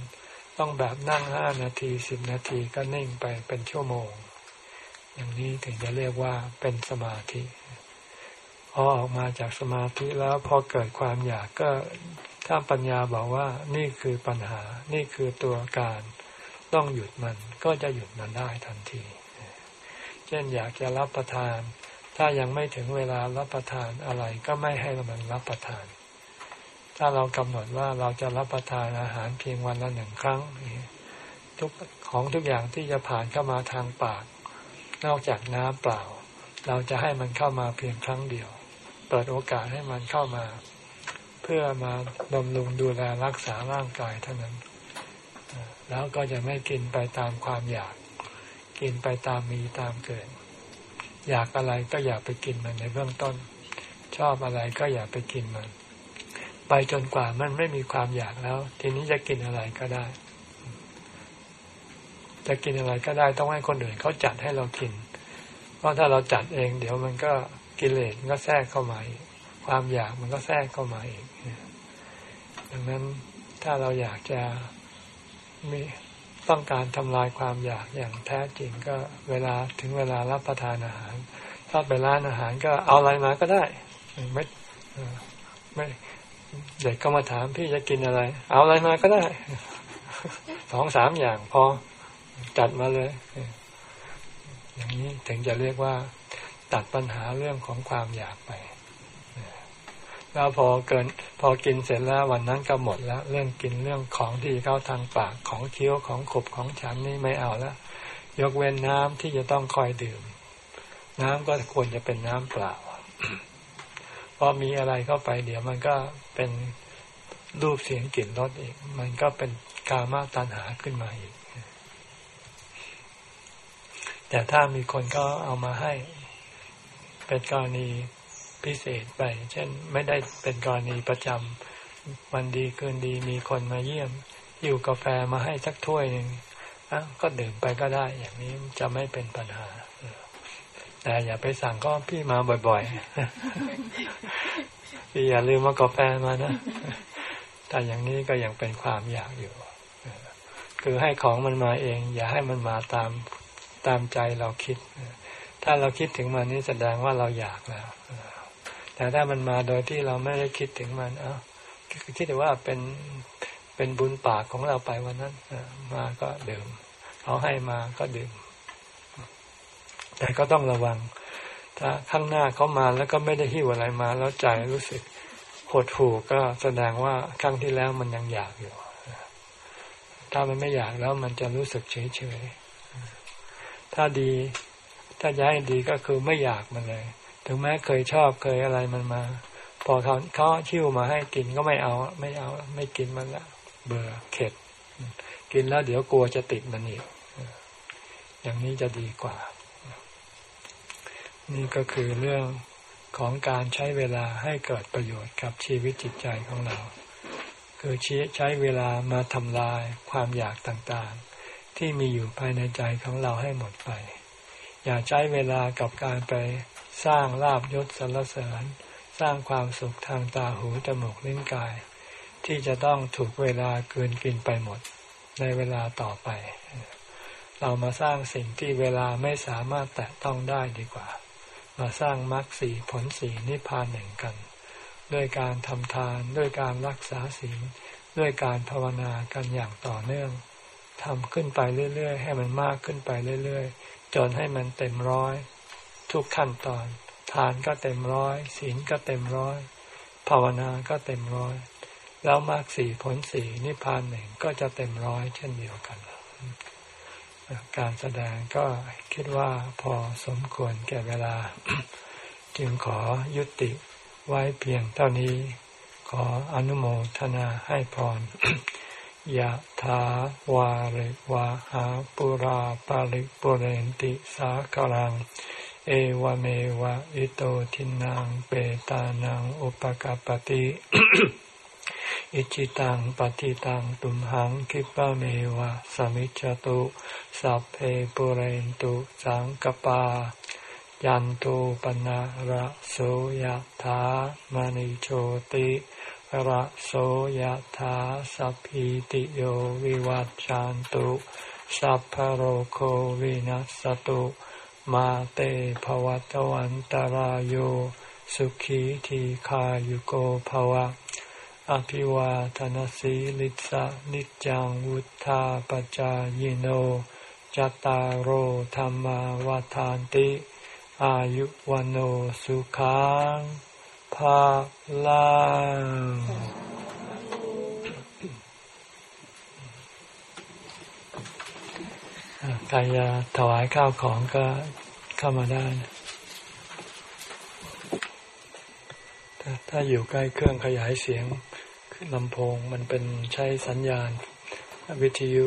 ต้องแบบนั่งห้านาทีสิบนาทีก็นิ่งไปเป็นชั่วโมง อย่างนี้ถึงจะเรียกว่าเป็นสมาธิพอออกมาจากสมาธิแล้วพอเกิดความอยากก็ ถ้าปัญญาบอกว่านี่คือปัญหา นี่คือตัวการต้องหยุดมันก็จะหยุดมันได้ทันที เช่นอยากจะรับประทาน ถ้ายังไม่ถึงเวลารับประทานอะไรก็ไม่ให้มันรับประทาน ถ้าเรากำหนดว่าเราจะรับประทานอาหารเพียงวันละหนึ่งครั้งทุกของทุกอย่างที่จะผ่านเข้ามาทางปาก นอกจากน้ำเปล่า เราจะให้มันเข้ามาเพียงครั้งเดียว เปิดโอกาสให้มันเข้ามา พื่อมาบำรุงดูแลรักษาร่างกายเท่านั้น แล้วก็จะไม่กินไปตามความอยาก กินไปตามมีตามเกิด อยากอะไรก็อย่าไปกินมันในเบื้องต้น ชอบอะไรก็อย่าไปกินมัน ไปจนกว่ามันไม่มีความอยากแล้ว ทีนี้จะกินอะไรก็ได้ จะกินอะไรก็ได้ต้องให้คนอื่นเขาจัดให้เรากิน เพราะถ้าเราจัดเอง เดี๋ยวมันก็กิเลสก็แทรกเข้ามาอีกความอยากมันก็แทรกเข้ามาอีก ดังนั้นถ้าเราอยากจะมีต้องการทำลายความอยากอย่างแท้จริงก็เวลาถึงเวลารับประทานอาหาร ถ้าไปร้านอาหารก็เอาอะไรมาก็ได้ไม่ไม่เด็กก็มาถามพี่จะกินอะไร เอาอะไรมาก็ได้สองสามอย่างพอจัดมาเลย อย่างนี้ถึงจะเรียกว่าตัดปัญหาเรื่องของความอยากไป แล้วพอเกินพอกินเสร็จแล้ววันนั้นก็หมดแล้วเรื่องกินเรื่องของที่เข้าทางปากของเคี้ยวของขบของฉันนี่ไม่เอาแล้วยกเว้นน้ำที่จะต้องคอยดื่ม น้ำก็ควรจะเป็นน้ำเปล่าพอมีอะไรเข้าไป เดี๋ยวมันก็เป็นรูปเสียงกลิ่นรสอีก มันก็เป็นกามาตัณหาขึ้นมาอีก แต่ถ้ามีคนก็เอามาให้ เป็นกรณี พิเศษไป เช่นไม่ได้เป็นกรณีประจำวันดีคืนดีมีคนมาเยี่ยม อยู่กาแฟมาให้สักถ้วยหนึ่งก็ดื่มไปก็ได้ อย่างนี้จะไม่เป็นปัญหาแต่อย่าไปสั่งก็พี่มาบ่อยๆ พี่อย่าลืมมากาแฟมานะ แต่อย่างนี้ก็ยังเป็นความอยากอยู่ คือให้ของมันมาเอง อย่าให้มันมาตามตามใจเราคิด ถ้าเราคิดถึงมันนี่แสดงว่าเราอยากแล้ว แต่ถ้ามันมาโดยที่เราไม่ได้คิดถึงมันเอ้าคิดแต่ว่าเป็นเป็นบุญปากของเราไปวันนั้นมาก็ดื่มเขาให้มาก็ดื่ม แต่ก็ต้องระวัง ถ้าข้างหน้าเขามาแล้วก็ไม่ได้หิ้วอะไรมา แล้วใจรู้สึกหดหู่ก็แสดงว่าครั้งที่แล้วมันยังอยากอยู่ถ้ามันไม่อยากแล้วมันจะรู้สึกเฉยเฉยถ้าดี ถ้าย้ายดีก็คือไม่อยากมันเลย ถึงแม้เคยชอบเคยอะไรมันมา พอเขาเขาชิ่วมาให้กินก็ไม่เอาไม่เอาไม่กินมันละเบื่อเข็ด กินแล้วเดี๋ยวกลัวจะติดมันอีกอย่างนี้จะดีกว่า นี่ก็คือเรื่องของการใช้เวลาให้เกิดประโยชน์กับชีวิตจิตใจของเรา คือใช้เวลามาทำลายความอยากต่างๆ ที่มีอยู่ภายในใจของเราให้หมดไป อย่าใช้เวลากับการไป สร้างลาบยศสรรเสริญ สร้างความสุขทางตาหูจมูกลิ้นกาย ที่จะต้องถูกเวลาเกินกินไปหมดในเวลาต่อไป เรามาสร้างสิ่งที่เวลาไม่สามารถแตะต้องได้ดีกว่า มาสร้างมรรคสีผลสีนิพพานหนึ่งกัน ด้วยการทำทานด้วยการรักษาศีลด้วยการภาวนากันอย่างต่อเนื่องทำขึ้นไปเรื่อย ๆ ให้มันมากขึ้นไปเรื่อย ๆ จนให้มันเต็มร้อย ทุกขั้นตอน ทานก็เต็มร้อยศีลก็เต็มร้อย ภาวนาก็เต็มร้อย แล้วมากสี่ผลสี่นิพพานหนึ่งก็จะเต็มร้อยเช่นเดียวกัน การแสดงก็คิดว่าพอสมควรแก่เวลา จึงขอยุติไว้เพียงเท่านี้ ขออนุโมทนาให้พรยะถาวาริวาหาปุราปาริปุเรนติสากลัง เอวเมวะอิโตทินังเปตานังอุปกปติอิจิตังปฏิตังตุมหังคิปะเมวะสมิจจตุสัพเพปุเรนตุสังกปา ยันตุปนะระโสยถามณิโชติระโสยถาสัพพิติโยวิวัจจันตุสัพพโรโควินัสตุ มาเตภวัตวันตารโยสุขีทีขายุโกภวะ อภิวาทนสีลิสะนิจังวุธาปจายโนจตารโหธรรมวาทานติ อายุวันโอสุขังภาลัง ใครจะถวายข้าวของก็เข้ามาได้ถ้าถ้าอยู่ใกล้เครื่องขยายเสียงลำโพงมันเป็นใช้สัญญาณ วิทยุ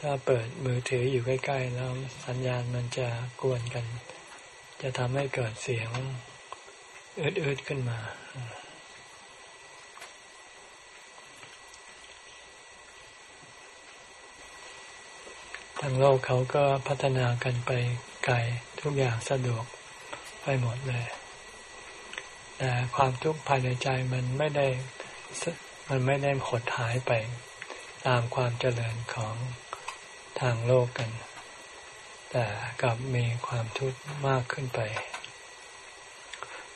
ถ้าเปิดมือถืออยู่ใกล้ๆแล้วสัญญาณมันจะกวนกัน จะทำให้เกิดเสียงอืดๆขึ้นมา ทางโลกเขาก็พัฒนากันไปไกลทุกอย่างสะดวกไปหมดเลย แต่ความทุกข์ภายในใจมันไม่ได้มันไม่ได้หดหายไปตามความเจริญของทางโลกกัน แต่กลับมีความทุกข์มากขึ้นไป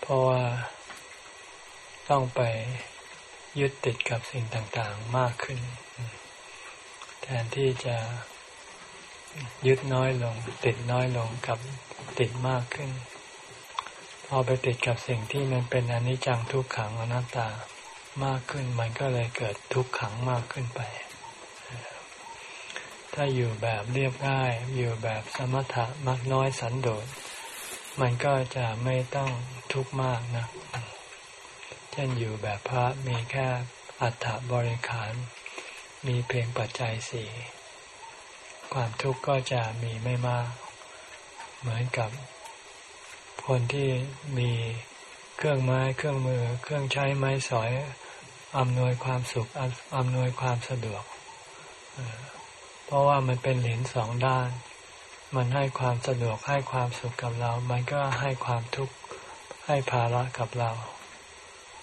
เพราะว่าต้องไปยึดติดกับสิ่งต่างๆมากขึ้น แทนที่จะ ยึดน้อยลง ติดน้อยลงกับติดมากขึ้น พอไปติดกับสิ่งที่มันเป็นอนิจจังทุกขังอนัตตามากขึ้นมันก็เลยเกิดทุกขังมากขึ้นไป ถ้าอยู่แบบเรียบง่าย อยู่แบบสมถะมักน้อยสันโดษ มันก็จะไม่ต้องทุกข์มากนะเช่นอยู่แบบพระมีแค่อัฏฐบริขาร มีเพียงปัจจัยสี่ ความทุกข์ก็จะมีไม่มาก เหมือนกับคนที่มีเครื่องไม้เครื่องมือ เครื่องใช้ไม้สอยอำนวยความสุขอำนวยความสะดวก เพราะว่ามันเป็นเหรียญสองด้าน มันให้ความสะดวกให้ความสุขกับเรา มันก็ให้ความทุกข์ให้ภาระกับเรา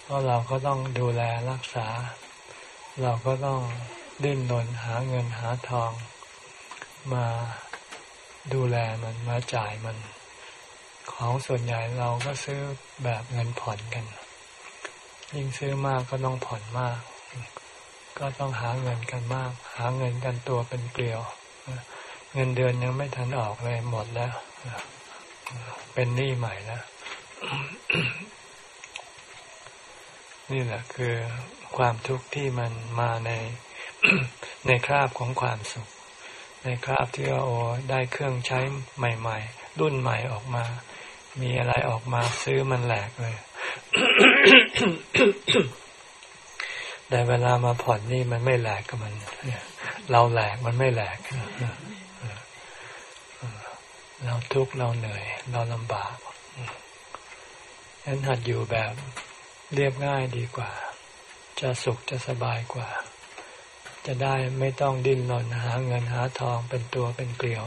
เพราะเราก็ต้องดูแลรักษา เราก็ต้องดิ้นรนหาเงินหาทอง มาดูแลมันมาจ่ายมัน ของส่วนใหญ่เราก็ซื้อแบบเงินผ่อนกัน ยิ่งซื้อมากก็ต้องผ่อนมาก ก็ต้องหาเงินกันมาก หาเงินกันตัวเป็นเกลียว เงินเดือนยังไม่ทันออกเลยหมดแล้ว เป็นหนี้ใหม่แล้วนี่แหละคือความทุกข์ที่มันมาในในคราบของความสุข ในคราบที่ว่าโอ้ได้เครื่องใช้ใหม่ ๆ รุ่นใหม่ออกมา มีอะไรออกมาซื้อมันแหลกเลย แต่เวลามาผ่อนนี่มันไม่แหลกกับมันเราแหลกมันไม่แหลกเราทุกข์เราเหนื่อย เราลำบากฉะนั้นหัดอยู่แบบเรียบง่ายดีกว่า จะสุขจะสบายกว่า จะได้ไม่ต้องดิ้นรนหาเงินหาทองเป็นตัวเป็นเกลียว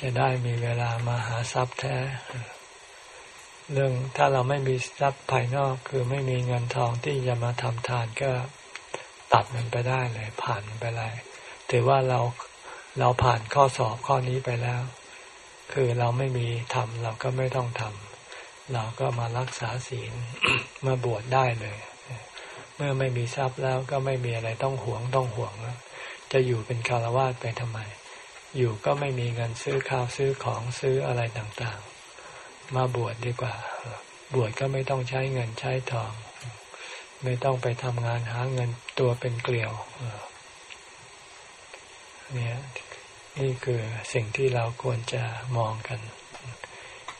จะได้มีเวลามาหาทรัพย์แท้ เรื่องถ้าเราไม่มีทรัพย์ภายนอกคือไม่มีเงินทองที่จะมาทำทานก็ตัดมันไปได้เลยผ่านมันไปเลยถือว่าเราเราผ่านข้อสอบข้อนี้ไปแล้ว คือเราไม่มีทำเราก็ไม่ต้องทำเราก็มารักษาศีลมาบวชได้เลย เมื่อไม่มีทรัพย์แล้วก็ไม่มีอะไรต้องหวงต้องห่วงแล้วจะอยู่เป็นคารวะไปทำไม อยู่ก็ไม่มีเงินซื้อข้าวซื้อของซื้ออะไรต่างๆ มาบวชดดีกว่า บวชก็ไม่ต้องใช้เงินใช้ทอง ไม่ต้องไปทำงานหาเงินตัวเป็นเกลียวเนี่ยนี่คือสิ่งที่เราควรจะมองกัน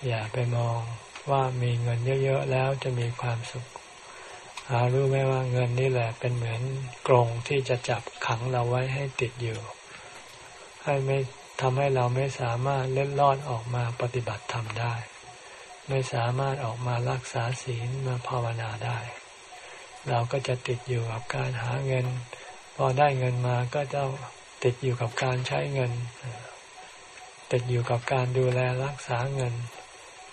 อย่าไปมองว่ามีเงินเยอะ ๆ แล้วจะมีความสุข หารู้ไหมว่าเงินนี่แหละเป็นเหมือนกรงที่จะจับขังเราไว้ให้ติดอยู่ ให้ไม่ทำให้เราไม่สามารถเล่นลอดออกมาปฏิบัติธรรมได้ ไม่สามารถออกมารักษาศีลมาภาวนาได้ เราก็จะติดอยู่กับการหาเงิน พอได้เงินมาก็ต้องติดอยู่กับการใช้เงิน ติดอยู่กับการดูแลรักษาเงิน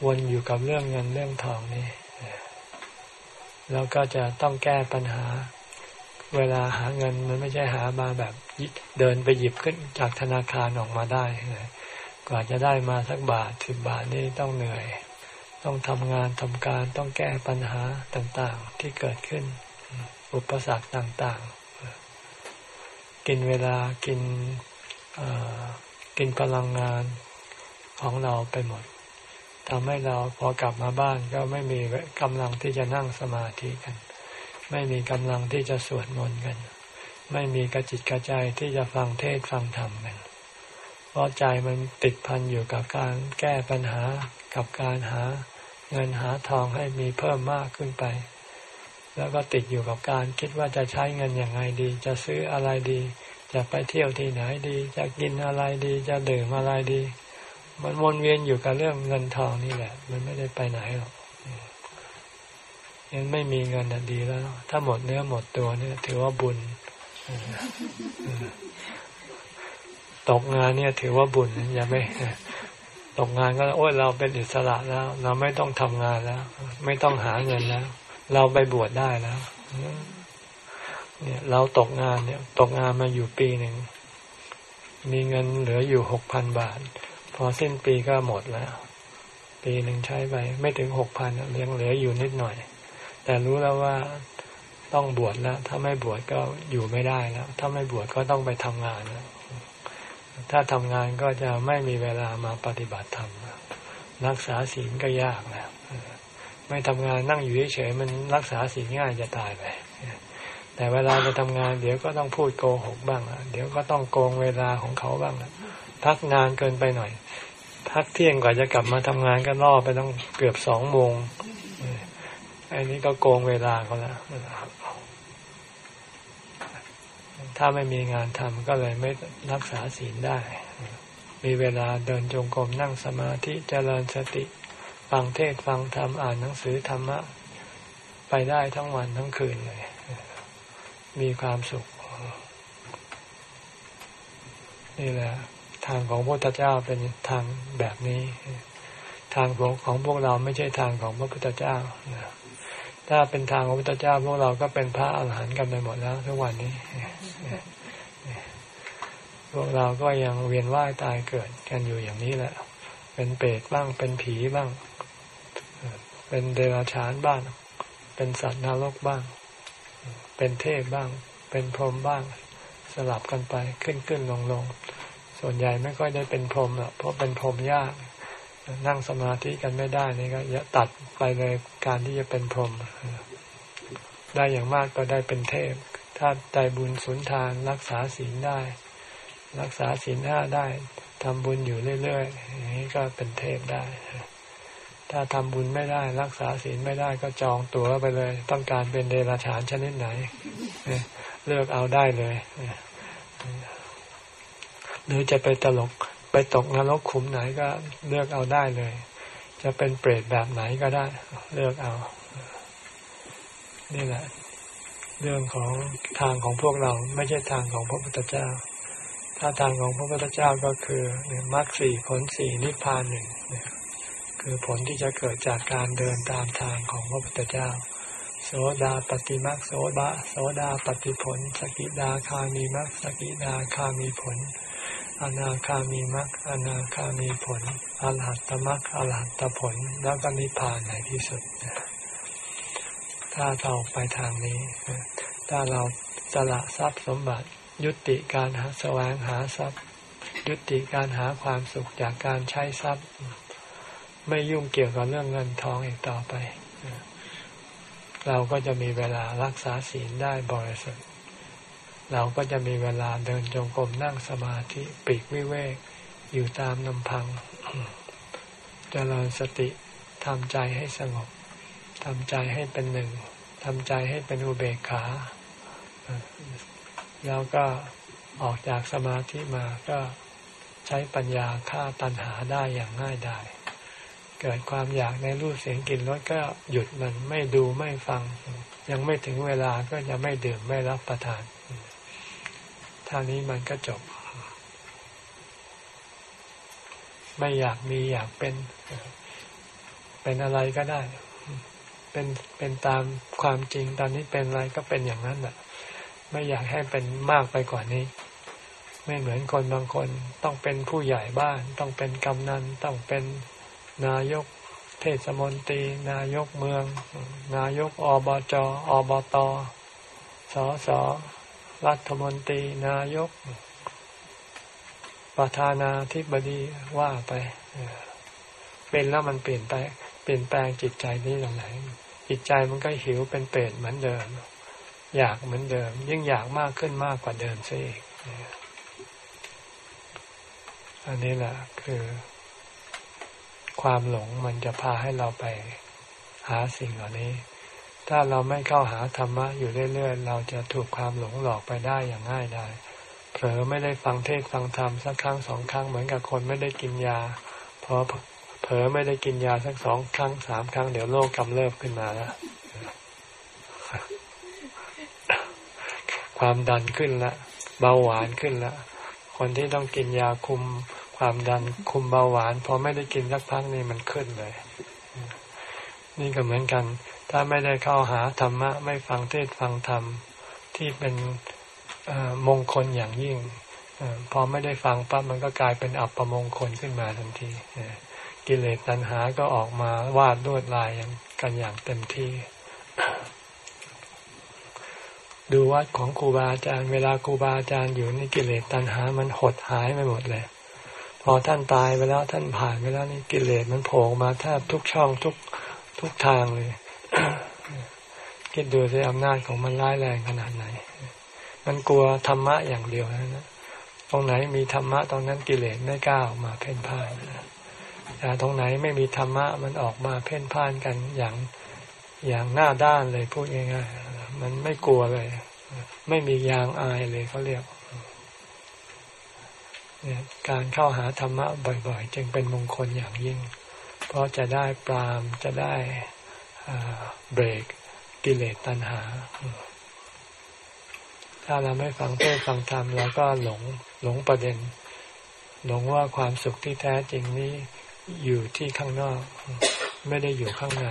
วนอยู่กับเรื่องเงินเรื่องทองนี่ แล้วก็จะต้องแก้ปัญหา เวลาหาเงินมันไม่ใช่หามาแบบเดินไปหยิบขึ้นจากธนาคารออกมาได้กว่าจะได้มาสักบาทสิบบาทนี่ต้องเหนื่อย ต้องทำงานทำการต้องแก้ปัญหาต่างๆที่เกิดขึ้น อุปสรรคต่างๆ กินเวลากินกินพลังงานของเราไปหมด ทำให้เราพอกลับมาบ้านก็ไม่มีกำลังที่จะนั่งสมาธิกัน ไม่มีกำลังที่จะสวดมนต์กัน ไม่มีกระจิตกระใจที่จะฟังเทศฟังธรรมกัน เพราะใจมันติดพันอยู่กับการแก้ปัญหากับการหาเงินหาทองให้มีเพิ่มมากขึ้นไป แล้วก็ติดอยู่กับการคิดว่าจะใช้เงินอย่างไรดี จะซื้ออะไรดี จะไปเที่ยวที่ไหนดี จะกินอะไรดี จะดื่มอะไรดี มันวนเวียนอยู่กับเรื่องเงินทองนี่แหละ มันไม่ได้ไปไหนหรอกยังไม่มีเงินดีแล้ว ถ้าหมดเนื้อหมดตัวเนี่ย ถือว่าบุญตกงานเนี่ย ถือว่าบุญอย่าไม่ตกงานก็โอ้ยเราเป็นอิสระแล้ว เราไม่ต้องทำงานแล้ว ไม่ต้องหาเงินแล้ว เราไปบวชได้แล้วเนี่ย เราตกงานเนี่ย ตกงานมาอยู่ปีหนึ่งมีเงินเหลืออยู่หกพันบาท พอสิ้นปีก็หมดแล้ว ปีหนึ่งใช้ไปไม่ถึงหกพันเลี้ยงเหลืออยู่นิดหน่อย แต่รู้แล้วว่าต้องบวชแล้ว ถ้าไม่บวชก็อยู่ไม่ได้แล้ว ถ้าไม่บวชก็ต้องไปทำงานแล้วถ้าทำงานก็จะไม่มีเวลามาปฏิบัติธรรมรักษาศีลก็ยากแล้วไม่ทำงานนั่งอยู่เฉยๆมันรักษาสิ่งง่ายจะตายไปแต่เวลาจะทำงาน เดี๋ยวก็ต้องพูดโกหกบ้างเดี๋ยวก็ต้องโกงเวลาของเขาบ้าง พักนานเกินไปหน่อย พักเที่ยงกว่าจะกลับมาทำงานก็ล่อไปต้องเกือบสองโมงอันนี้ก็โกงเวลาเขาแล้วถ้าไม่มีงานทำก็เลยไม่รักษาศีลได้ มีเวลาเดินจงกรมนั่งสมาธิเจริญสติ ฟังเทศฟังธรรมอ่านหนังสือธรรมะ ไปได้ทั้งวันทั้งคืนเลย มีความสุข นี่แหละ ทางของพระพุทธเจ้าเป็นทางแบบนี้ ทางของของพวกเราไม่ใช่ทางของพระพุทธเจ้าถ้าเป็นทางของพระพุทธเจ้า พวกเราก็เป็นพระอรหันต์กันไปหมดแล้วทุกวันนี้พวกเราก็ยังเวียนว่ายตายเกิดกันอยู่อย่างนี้แหละ เป็นเปรตบ้าง เป็นผีบ้าง เป็นเดรัจฉานบ้าง เป็นสัตว์นรกบ้าง เป็นเทพบ้าง เป็นพรหมบ้าง สลับกันไปขึ้นขึ้นลงลง ส่วนใหญ่ไม่ค่อยได้เป็นพรหมหรอกเพราะเป็นพรหมยากนั่งสมาธิกันไม่ได้นี่ก็อย่าตัดไปเลยการที่จะเป็นพรหมได้อย่างมากก็ได้เป็นเทพ ถ้าใจบุญสุนทานรักษาศีลได้ รักษาศีลห้าได้ทำบุญอยู่เรื่อยๆอย่างนี้ก็เป็นเทพได้ ถ้าทำบุญไม่ได้ รักษาศีลไม่ได้ก็จองตั๋วไปเลย ต้องการเป็นเดรัจฉานชนิดไหน เลือกเอาได้เลย รือจะไปตลกไปตกนรกขุมไหนก็เลือกเอาได้เลย จะเป็นเปรตแบบไหนก็ได้ เลือกเอา นี่แหละ เรื่องของทางของพวกเราไม่ใช่ทางของพระพุทธเจ้า ถ้าทางของพระพุทธเจ้าก็คือมรรคสี่ผลสี่นิพพานหนึ่งคือผลที่จะเกิดจากการเดินตามทางของพระพุทธเจ้า โสดาปฏิมักโสดาโสดาปฏิผล สกิดาคามีมักสกิดาคามีผล อนาคามีมักอนาคามีผลอรหัตตมักอรหัตตผล แล้วก็นิพพานในที่สุด ถ้าเราไปทางนี้ ถ้าเราสละทรัพย์สมบัติ ยุติการหาแสวงหาทรัพย์ ยุติการหาความสุขจากการใช้ทรัพย์ ไม่ยุ่งเกี่ยวกับเรื่องเงินทองอีกต่อไป เราก็จะมีเวลารักษาศีลได้บริสุทธิ์ เราก็จะมีเวลาเดินจงกรมนั่งสมาธิปีกวิเวกอยู่ตามลำพังจเจริญสติทำใจให้สงบทำใจให้เป็นหนึ่งทำใจให้เป็นอุเบกขา แล้วก็ออกจากสมาธิมาก็ใช้ปัญญาฆ่าตัณหาได้อย่างง่ายดายเกิดความอยากในรูปเสียงกลิ่นรสก็หยุดมันไม่ดูไม่ฟัง ยังไม่ถึงเวลาก็จะไม่ดื่มไม่รับประทาน ท่านี้มันก็จบ ไม่อยากมีอยากเป็น เป็นอะไรก็ได้ เป็นเป็นตามความจริงตอนนี้เป็นอะไรก็เป็นอย่างนั้นแหละไม่อยากให้เป็นมากไปกว่านี้ ไม่เหมือนคนบางคนต้องเป็นผู้ใหญ่บ้าน ต้องเป็นกำนันต้องเป็นนายกเทศมนตรี นายกเมือง นายกอบจอบตสส รัฐมนตรีนายก ประธานาธิบดีว่าไป เป็นแล้วมันเปลี่ยนไปเปลี่ยนแปลงจิตใจนี้ตรงไหน จิตใจมันก็หิวเป็นเปรตเหมือนเดิม อยากเหมือนเดิม ยิ่งอยากมากขึ้นมากกว่าเดิมซะอีกอันนี้แหละคือ ความหลงมันจะพาให้เราไปหาสิ่งเหล่านี้ ถ้าเราไม่เข้าหาธรรมะอยู่เรื่อยๆ เราจะถูกความหลงหลอกไปได้อย่างง่ายได้เผลอไม่ได้ฟังเทศฟังธรรมสักครั้งสองครั้งเหมือนกับคนไม่ได้กินยาพอเผลอไม่ได้กินยาสักสองครั้งสามครั้งเดี๋ยวโรคกำเริบขึ้นมาแล้วความดันขึ้นละเบาหวานขึ้นละคนที่ต้องกินยาคุมความดันคุมเบาหวานพอไม่ได้กินสักพักนี่มันขึ้นเลย นี่ก็เหมือนกัน ถ้าไม่ได้เข้าหาธรรมะ ไม่ฟังเทศฟังธรรม ที่เป็นมงคลอย่างยิ่งอพอไม่ได้ฟังปั๊บมันก็กลายเป็นอัปมงคลขึ้นมาทันทีกิเลสตัณหาก็ออกมาวาดลวดลายกันอย่างเต็มที่ ดูวัดของครูบาอาจารย์เวลาครูบาอาจารย์อยู่ในกิเลสตัณหามันหดหายไปหมดเลย พอท่านตายไปแล้วท่านผ่านไปแล้วนี่กิเลสมันโผล่มาแทบทุกช่องทุกทุกทางเลย คิดดูสิอำนาจของมันร้ายแรงขนาดไหน มันกลัวธรรมะอย่างเดียวนะตรงไหนมีธรรมะตรงนั้นกิเลสไม่กล้าออกมาเพ่นพ่านแต่ตรงไหนไม่มีธรรมะมันออกมาเพ่นพ่านกันอย่างอย่างหน้าด้านเลยพูดง่ายๆมันไม่กลัวเลย ไม่มียางอายเลยเขาเรียกเนี่ยการเข้าหาธรรมะบ่อย ๆ จึงเป็นมงคลอย่างยิ่ง เพราะจะได้ปรามจะได้ เบรกกิเลสตัณหา ถ้าเราไม่ฟังเทศฟังธรรมเราก็หลงหลงประเด็น หลงว่าความสุขที่แท้จริงนี้อยู่ที่ข้างนอก ไม่ได้อยู่ข้างใน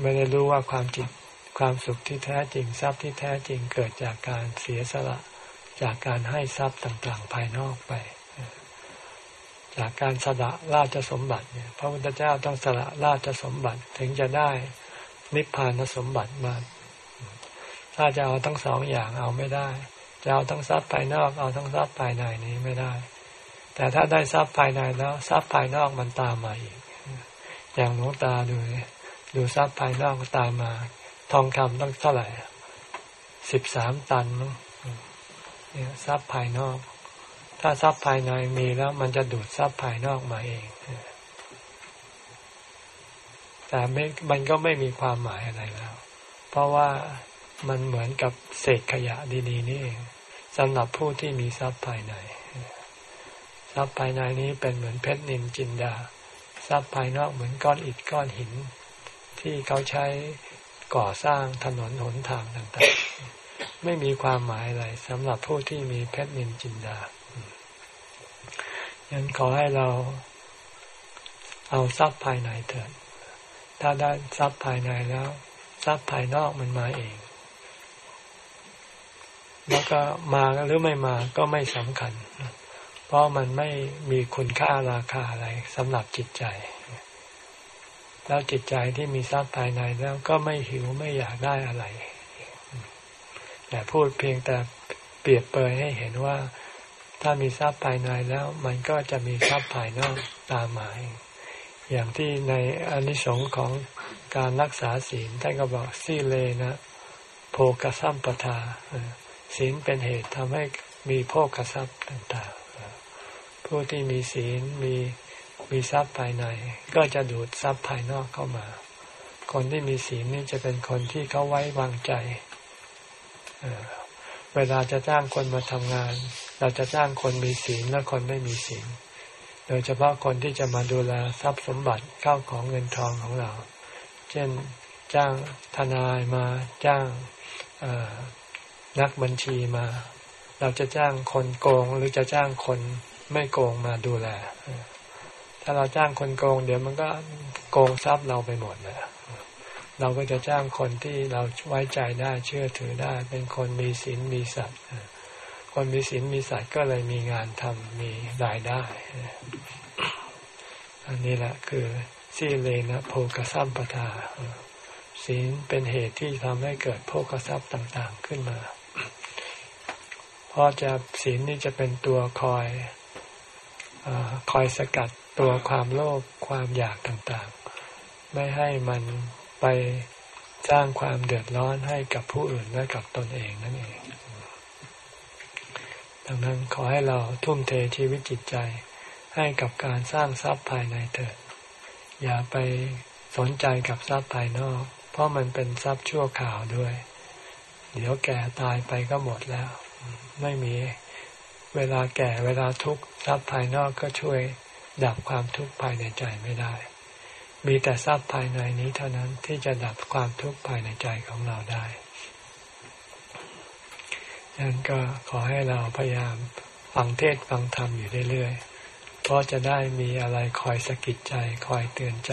ไม่ได้รู้ว่าความจริงความสุขที่แท้จริงทรัพย์ที่แท้จริงเกิดจากการเสียสละจากการให้ทรัพย์ต่างๆ ภายนอกไป จากการสละราชสมบัติเนี่ยพระพุทธเจ้าต้องสละราชสมบัติถึงจะได้นิพพานสมบัติมา ถ้าจะเอาทั้งสองอย่างเอาไม่ได้ จะเอาทั้งทรัพย์ภายนอกเอาทั้งทรัพย์ภายในนี้ไม่ได้ แต่ถ้าได้ทรัพย์ภายในแล้วทรัพย์ภายนอกมันตามมาอีก อย่างหลวงตาดูดูทรัพย์ภายนอกตามมา ทองคำต้องเท่าไหร่สิบสามตันเนี่ยทรัพย์ภายนอก ถ้าทรัพย์ภายในมีแล้วมันจะดูดทรัพย์ภายนอกมาเองแต่ไม่มันก็ไม่มีความหมายอะไรแล้ว เพราะว่ามันเหมือนกับเศษขยะดีๆนี่เองสำหรับผู้ที่มีทรัพย์ภายใน ทรัพย์ภายในนี้เป็นเหมือนเพชรนินจินดา ทรัพย์ภายนอกเหมือนก้อนอิฐก้อนหิน ที่เขาใช้ก่อสร้างถนนหนทางต่างๆ ไม่มีความหมายอะไรสำหรับผู้ที่มีเพชรนินจินดา ยันขอให้เราเอาทรัพย์ภายในเถิด ถ้าได้ทรัพย์ภายในแล้ว ทรัพย์ภายนอกมันมาเอง แล้วก็มาหรือไม่มาก็ไม่สำคัญ เพราะมันไม่มีคุณค่าราคาอะไรสำหรับจิตใจ แล้วจิตใจที่มีทรัพย์ภายในแล้วก็ไม่หิวไม่อยากได้อะไร แต่พูดเพียงแต่เปรียบเปยให้เห็นว่า ถ้ามีทรัพย์ภายในแล้ว มันก็จะมีทรัพย์ภายนอกตามมาอย่างที่ในอนิสงส์ของการรักษาศีลท่านก็บอกสีเลนะ โภกสัมปทาศีลเป็นเหตุทำให้มีโภกทรัพย์ต่างๆ ผู้ที่มีศีลมีมีทรัพย์ภายใน ก็จะดูดทรัพย์ภายนอกเข้ามา คนที่มีศีลนี่จะเป็นคนที่เขาไว้วางใจ เวลาจะจ้างคนมาทำงาน เราจะจ้างคนมีศีลและคนไม่มีศีลโดยเฉพาะคนที่จะมาดูแลทรัพย์สมบัติเข้าของเงินทองของเรา เช่นจ้างทนายมาจ้างนักบัญชีมา เราจะจ้างคนโกงหรือจะจ้างคนไม่โกงมาดูแล ถ้าเราจ้างคนโกง เดี๋ยวมันก็โกงทรัพย์เราไปหมดเลย เราก็จะจ้างคนที่เราไว้ใจได้เชื่อถือได้ เป็นคนมีศีลมีสัตว์คนมีศีลมีสัตว์ก็เลยมีงานทำมีรายได้ อันนี้แหละคือสีเลนะโภกสัมปทาศีลเป็นเหตุที่ทำให้เกิดโภกทรัพย์ต่างๆขึ้นมาเพราะจะศีลนี่จะเป็นตัวคอยอคอยสกัดตัวความโลภความอยากต่างๆ ไม่ให้มัน ไปสร้างความเดือดร้อนให้กับผู้อื่นและกับตนเองนั่นเอง ดังนั้นขอให้เราทุ่มเทชีวิตจิตใจให้กับการสร้างทรัพย์ภายในเถิด อย่าไปสนใจกับทรัพย์ภายนอก เพราะมันเป็นทรัพย์ชั่วข่าวด้วย เดี๋ยวแก่ตายไปก็หมดแล้ว ไม่มีเวลาแก่เวลาทุกข์ทรัพย์ภายนอกก็ช่วยดับความทุกข์ภายในใจไม่ได้ มีแต่ทรัพย์ภายในนี้เท่านั้นที่จะดับความทุกข์ภายในใจของเราได้นั้นก็ขอให้เราพยายามฟังเทศฟังธรรมอยู่เรื่อยๆ เพราะจะได้มีอะไรคอยสะกิดใจคอยเตือนใจ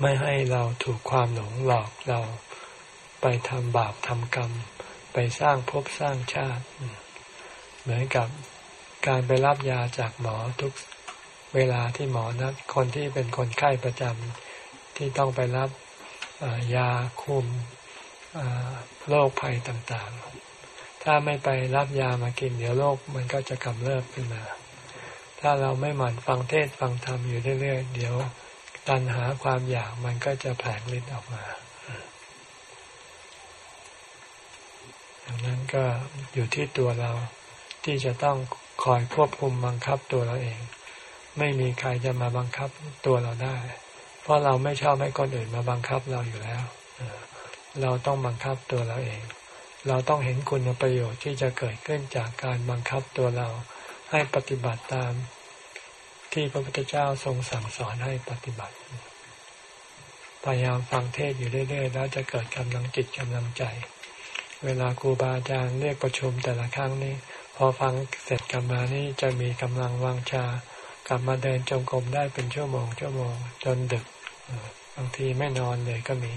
ไม่ให้เราถูกความหลงหลอกเราไปทำบาปทำกรรม ไปสร้างภพสร้างชาติ เหมือนกับการไปรับยาจากหมอทุก เวลาที่หมอนัดคนที่เป็นคนไข้ประจำที่ต้องไปรับยาคุมโรคภัยต่างๆ ถ้าไม่ไปรับยามากินเดี๋ยวโรคมันก็จะกำเริบขึ้นมา ถ้าเราไม่หมั่นฟังเทศฟังธรรมอยู่เรื่อยๆ เดี๋ยวตัณหาความอยากมันก็จะแผลงฤทธิ์ออกมาดังนั้นก็อยู่ที่ตัวเราที่จะต้องคอยควบคุมบังคับตัวเราเอง ไม่มีใครจะมาบังคับตัวเราได้ เพราะเราไม่ชอบให้คนอื่นมาบังคับเราอยู่แล้ว เราต้องบังคับตัวเราเอง เราต้องเห็นคุณประโยชน์ที่จะเกิดขึ้นจากการบังคับตัวเราให้ปฏิบัติตามที่พระพุทธเจ้าทรงสั่งสอนให้ปฏิบัติ พยายามฟังเทศอยู่เรื่อยๆ แล้วจะเกิดกำลังจิตกำลังใจ เวลาครูบาอาจารย์เรียกประชุมแต่ละครั้งนี้ พอฟังเสร็จกลับมานี่จะมีกำลังวางชา ลับมาเดินจงกรมได้เป็นชั่วโมงชั่วโมง จนดึกบางทีไม่นอนเลยก็มี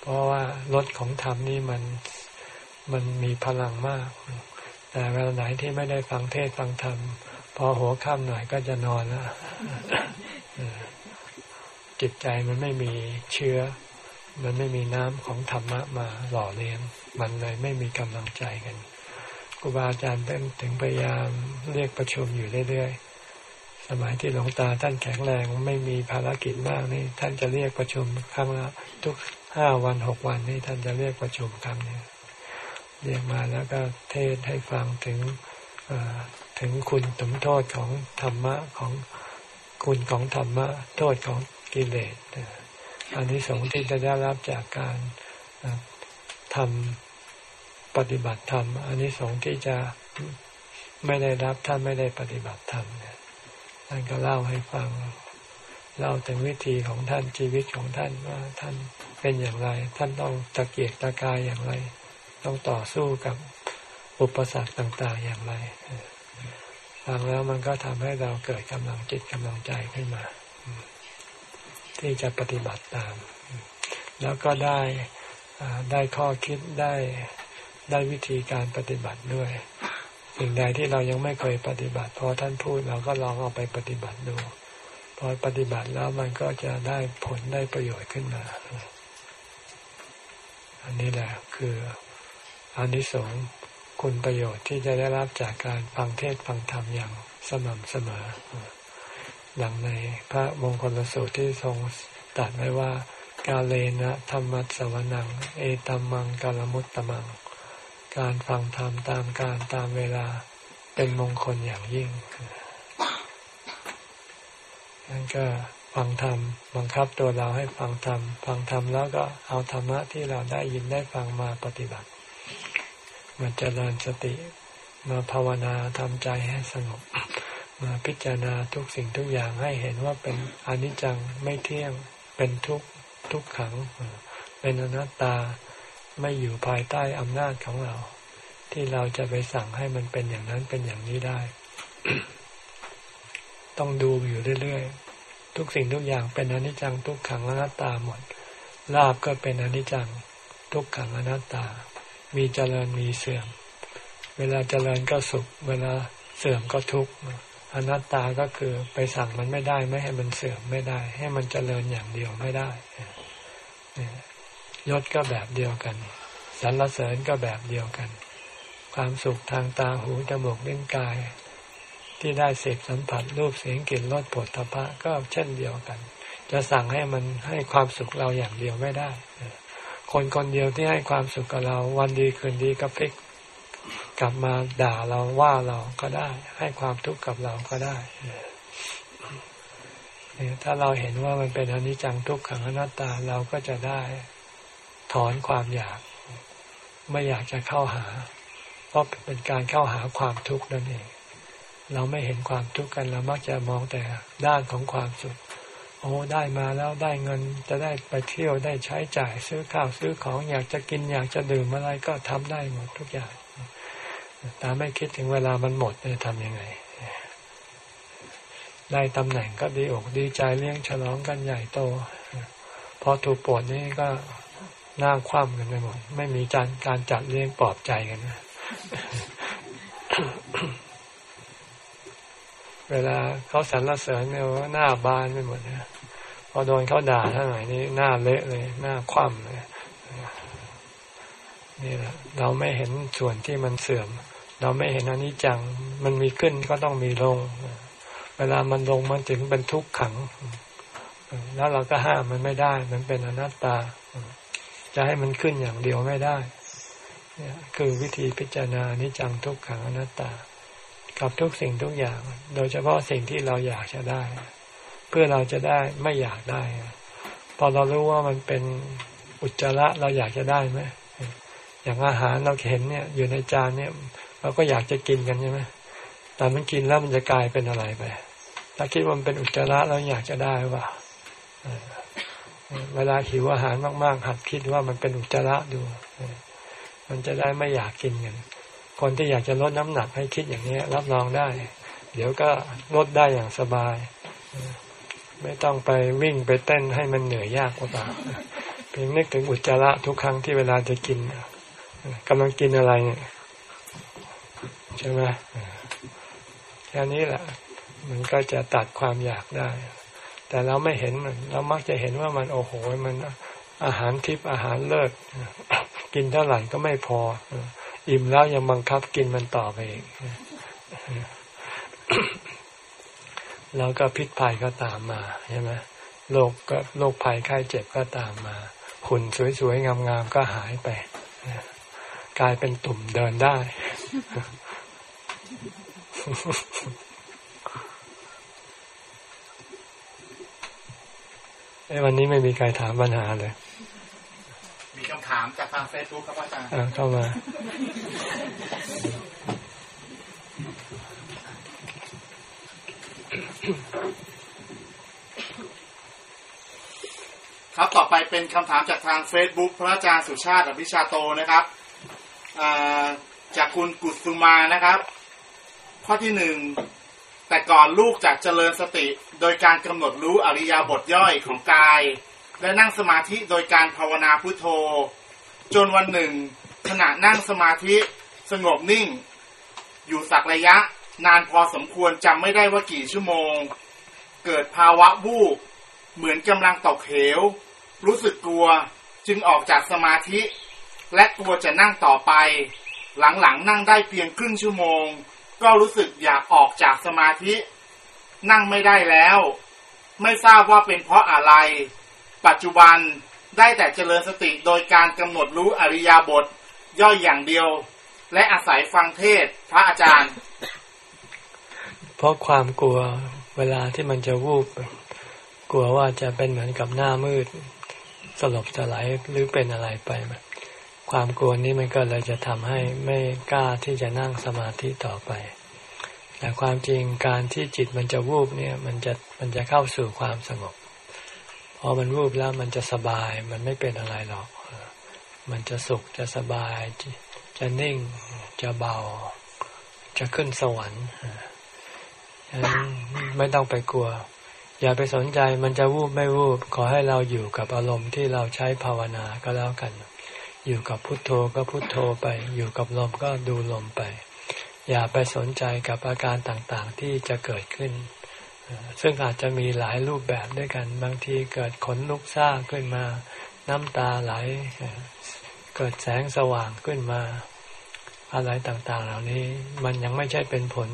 เพราะว่ารถของธรรมนี่มันมันมีพลังมาก แต่เวลาไหนที่ไม่ได้ฟังเทศฟังธรรม พอหัวค่ำหน่อยก็จะนอนแล้วจิตใจมันไม่มีเชื้อ มันไม่มีน้ำของธรรมะมาหล่อเลี้ยง มันเลยไม่มีกำลังใจกันครูบาอาจารย์เป็นถึงพยายามเรียกประชุมอยู่เรื่อยๆ สมัยที่หลวงตาท่านแข็งแรงไม่มีภารกิจมากนี่ท่านจะเรียกประชุมครั้งละทุกห้าวันหกวันนี่ท่านจะเรียกประชุมครั้งนี้เรียกมาแล้วก็เทศให้ฟังถึงถึงคุณสมโทษของธรรมะของคุณของธรรมะ โทษของกิเลสอันนี้สงที่จะได้รับจากการทำปฏิบัติธรรมอันนี้สงที่จะไม่ได้รับท่านไม่ได้ปฏิบัติธรรมเนี่ย ท่านก็เล่าให้ฟังเล่าถึงวิธีของท่านชีวิตของท่านว่าท่านเป็นอย่างไร ท่านต้องตะเกียกตะกายอย่างไร ต้องต่อสู้กับอุปสรรคต่างๆอย่างไรฟังแล้วมันก็ทำให้เราเกิดกำลังจิตกำลังใจขึ้นมา ที่จะปฏิบัติตาม แล้วก็ได้ได้ข้อคิดได้ได้วิธีการปฏิบัติด้วย สิ่งใดที่เรายังไม่เคยปฏิบัติ พอท่านพูดเราก็ลองเอาไปปฏิบัติดู พอปฏิบัติแล้วมันก็จะได้ผลได้ประโยชน์ขึ้นมา อันนี้แหละคืออานิสงส์คุณประโยชน์ที่จะได้รับจากการฟังเทศฟังธรรมอย่างสม่ำเสมอดังในพระมงคลสูตรที่ทรงตรัสไว้ว่ากาเลนะธรรมัสวนัง เอตัมมังกาลมุตตมัง การฟังธรรมตามการตามเวลาเป็นมงคลอย่างยิ่งนั่นก็ฟังธรรมบังคับตัวเราให้ฟังธรรมฟังธรรมแล้วก็เอาธรรมะที่เราได้ยินได้ฟังมาปฏิบัติมาเจริญสติมาภาวนาทำใจให้สงบ มาพิจารณาทุกสิ่งทุกอย่างให้เห็นว่าเป็นอนิจจังไม่เที่ยงเป็นทุกทุกขัง เป็นอนัตตา ไม่อยู่ภายใต้อำนาจของเรา ที่เราจะไปสั่งให้มันเป็นอย่างนั้นเป็นอย่างนี้ได้ ต้องดูอยู่เรื่อยๆ ทุกสิ่งทุกอย่างเป็นอนิจจังทุกขังอนัตตาหมดลาบก็เป็นอนิจจังทุกขังอนัตตา มีเจริญมีเสื่อม เวลาเจริญก็สุข เวลาเสื่อมก็ทุกข์อนัตตาก็คือไปสั่งมันไม่ได้ ไม่ให้มันเสื่อมไม่ได้ ให้มันเจริญอย่างเดียวไม่ได้ ยศก็แบบเดียวกันสรรเสริญก็แบบเดียวกัน ความสุขทางตาหูจมูกลิ้นกาย ที่ได้เสพสัมผัสรูปเสียงกลิ่นรสผลทพะก็เช่นเดียวกัน จะสั่งให้มันให้ความสุขเราอย่างเดียวไม่ได้ คนคนเดียวที่ให้ความสุขกับเราวันดีคืนดีก็พลิกกลับมาด่าเราว่าเราก็ได้ ให้ความทุกข์กับเราก็ได้ถ้าเราเห็นว่ามันเป็นอนิจจังทุกขังอนัตตาเราก็จะได้ ถอนความอยาก ไม่อยากจะเข้าหา เพราะเป็นการเข้าหาความทุกข์นั่นเอง เราไม่เห็นความทุกข์กันเรามักจะมองแต่ด้านของความสุขโอ้ได้มาแล้วได้เงินจะได้ไปเที่ยวได้ใช้จ่ายซื้อข้าวซื้อของอยากจะกินอยากจะดื่มอะไรก็ทำได้หมดทุกอย่างแต่ไม่คิดถึงเวลามันหมดจะทำยังไง ได้ตำแหน่งก็ดีอกดีใจเลี้ยงฉลองกันใหญ่โต พอถูกปวดนี่ก็ น่าคว่ำกันไปหมด ไม่มีการการจัดเลี้ยงปลอบใจกันนะเวลาเขาสรรเสริญเนี่ยว่าหน้าบานไปหมดนะพอโดนเขาด่าเท่าไหร่นี่หน้าเละเลย หน้าคว่ำเลยนี่แหละเราไม่เห็นส่วนที่มันเสื่อม เราไม่เห็นอนิจจัง มันมีขึ้นก็ต้องมีลง เวลามันลงมันถึงเป็นทุกข์ขัง แล้วเราก็ห้ามมันไม่ได้ มันเป็นอนัตตา จะให้มันขึ้นอย่างเดียวไม่ได้เนี่ยคือวิธีพิจารณานิจังทุกขังอนัตตา กับทุกสิ่งทุกอย่าง โดยเฉพาะสิ่งที่เราอยากจะได้ เพื่อเราจะได้ไม่อยากได้ พอเรารู้ว่ามันเป็นอุจจาระเราอยากจะได้ไหมอย่างอาหารเราเห็นเนี่ย อยู่ในจานเนี่ย เราก็อยากจะกินกันใช่ไหมแต่มันกินแล้วมันจะกลายเป็นอะไรไปถ้าคิดว่ามันเป็นอุจจาระเราอยากจะได้ว่า เวลาหิวอาหารมาก ๆ หัดคิดว่ามันเป็นอุจจาระดู มันจะได้ไม่อยากกินกัน คนที่อยากจะลดน้ำหนักให้คิดอย่างนี้รับรองได้ เดี๋ยวก็ลดได้อย่างสบาย ไม่ต้องไปวิ่งไปเต้นให้มันเหนื่อยยากกว่าเพียงนึกถึงอุจจาระทุกครั้งที่เวลาจะกินกำลังกินอะไรเนี่ยใช่ไหมแค่นี้แหละ มันก็จะตัดความอยากได้ แต่เราไม่เห็นมัน เรามักจะเห็นว่ามันโอ้โหมันอาหารทิพย์อาหารเลิศกินเท่าไหร่ก็ไม่พอ อิ่มแล้วยังบังคับกินมันต่อไปอีกแล้วก็พิษภัยก็ตามมาใช่ไหมโรคก็โรคภัยไข้เจ็บก็ตามมา หุ่นสวยๆงามๆก็หายไป กลายเป็นตุ่มเดินได้ ไอ้วันนี้ไม่มีใครถามปัญหาเลย มีคำถามจากทางเฟซบุ๊กครับอาจารย์เข้ามา ครับต่อไปเป็นคำถามจากทางเฟซบุ๊กพระอาจารย์สุชาติอภิชาโตนะครับจากคุณกุสุมานะครับ ข้อที่หนึ่ง แต่ก่อนลูกจากเจริญสติ โดยการกำหนดรู้อริยบทย่อยของกาย และนั่งสมาธิโดยการภาวนาพุทโธ จนวันหนึ่ง ขณะนั่งสมาธิสงบนิ่ง อยู่สักระยะ นานพอสมควรจำไม่ได้ว่ากี่ชั่วโมง เกิดภาวะวูบเหมือนกำลังตกเหว รู้สึกกลัวจึงออกจากสมาธิ และกลัวจะนั่งต่อไป หลังๆนั่งได้เพียงครึ่งชั่วโมง ก็รู้สึกอยากออกจากสมาธิ นั่งไม่ได้แล้ว ไม่ทราบว่าเป็นเพราะอะไร ปัจจุบันได้แต่เจริญสติโดยการกำหนดรู้อริยบท ย่อยอย่างเดียว และอาศัยฟังเทศพระอาจารย์ เพราะความกลัวเวลาที่มันจะวูบ กลัวว่าจะเป็นเหมือนกับหน้ามืด สลบสลายหรือเป็นอะไรไป ความกลัวนี้มันก็เลยจะทำให้ไม่กล้าที่จะนั่งสมาธิต่อไป แต่ความจริงการที่จิตมันจะวูบเนี่ย มันจะมันจะเข้าสู่ความสงบ พอมันวูบแล้วมันจะสบาย มันไม่เป็นอะไรหรอก มันจะสุขจะสบาย จะนิ่งจะเบา จะขึ้นสวรรค์ไม่ต้องไปกลัว อย่าไปสนใจมันจะวูบไม่วูบ ขอให้เราอยู่กับอารมณ์ที่เราใช้ภาวนาก็แล้วกัน อยู่กับพุทโธก็พุทโธไป อยู่กับลมก็ดูลมไป อย่าไปสนใจกับอาการต่างๆที่จะเกิดขึ้น ซึ่งอาจจะมีหลายรูปแบบด้วยกัน บางทีเกิดขนลุกซ่าขึ้นมา น้ำตาไหล เกิดแสงสว่างขึ้นมา อะไรต่างๆ เหล่านี้มันยังไม่ใช่เป็นผล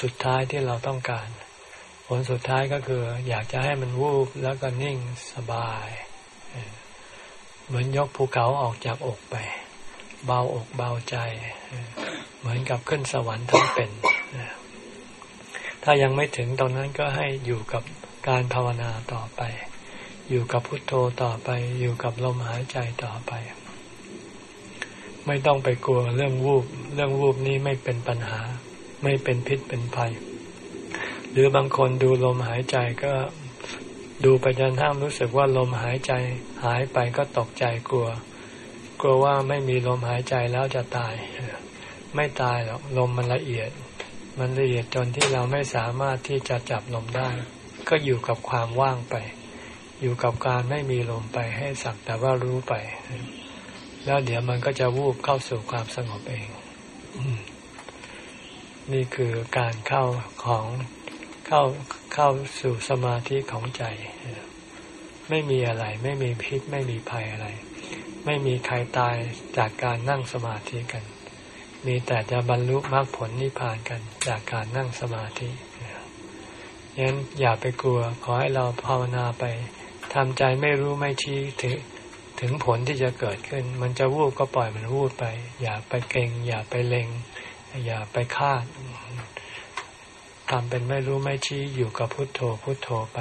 สุดท้ายที่เราต้องการ ผลสุดท้ายก็คือ อยากจะให้มันวูบแล้วก็นิ่งสบาย เหมือนยกภูเขาออกจากอกไป เบาอกเบาใจ เหมือนกับขึ้นสวรรค์ทั้งเป็น ถ้ายังไม่ถึงตรงนั้นก็ให้อยู่กับการภาวนาต่อไป อยู่กับพุทโธต่อไป อยู่กับลมหายใจต่อไป ไม่ต้องไปกลัวเรื่องวูบ เรื่องวูบนี้ไม่เป็นปัญหา ไม่เป็นพิษเป็นภัย หรือบางคนดูลมหายใจก็ ดูไปจนทั้งรู้สึกว่าลมหายใจหายไปก็ตกใจกลัว กลัวว่าไม่มีลมหายใจแล้วจะตาย ไม่ตายหรอกลมมันละเอียด มันละเอียดจนที่เราไม่สามารถที่จะจับลมได้ ก็อยู่กับความว่างไป อยู่กับการไม่มีลมไปให้สักแต่ว่ารู้ไป แล้วเดี๋ยวมันก็จะวูบเข้าสู่ความสงบเองนี่คือการเข้าของ เข้าเข้าสู่สมาธิของใจ ไม่มีอะไร ไม่มีพิษไม่มีภัยอะไร ไม่มีใครตายจากการนั่งสมาธิกัน มีแต่จะบรรลุมรรคผลนิพพานกันจากการนั่งสมาธิยันอย่าไปกลัว ขอให้เราภาวนาไปทำใจไม่รู้ไม่ชี้ถึงถึงผลที่จะเกิดขึ้น มันจะวูบก็ปล่อยมันวูบไป อย่าไปเก่ง อย่าไปเลงอย่าไปคาด ทำเป็นไม่รู้ไม่ชี้อยู่กับพุทโธพุทโธไป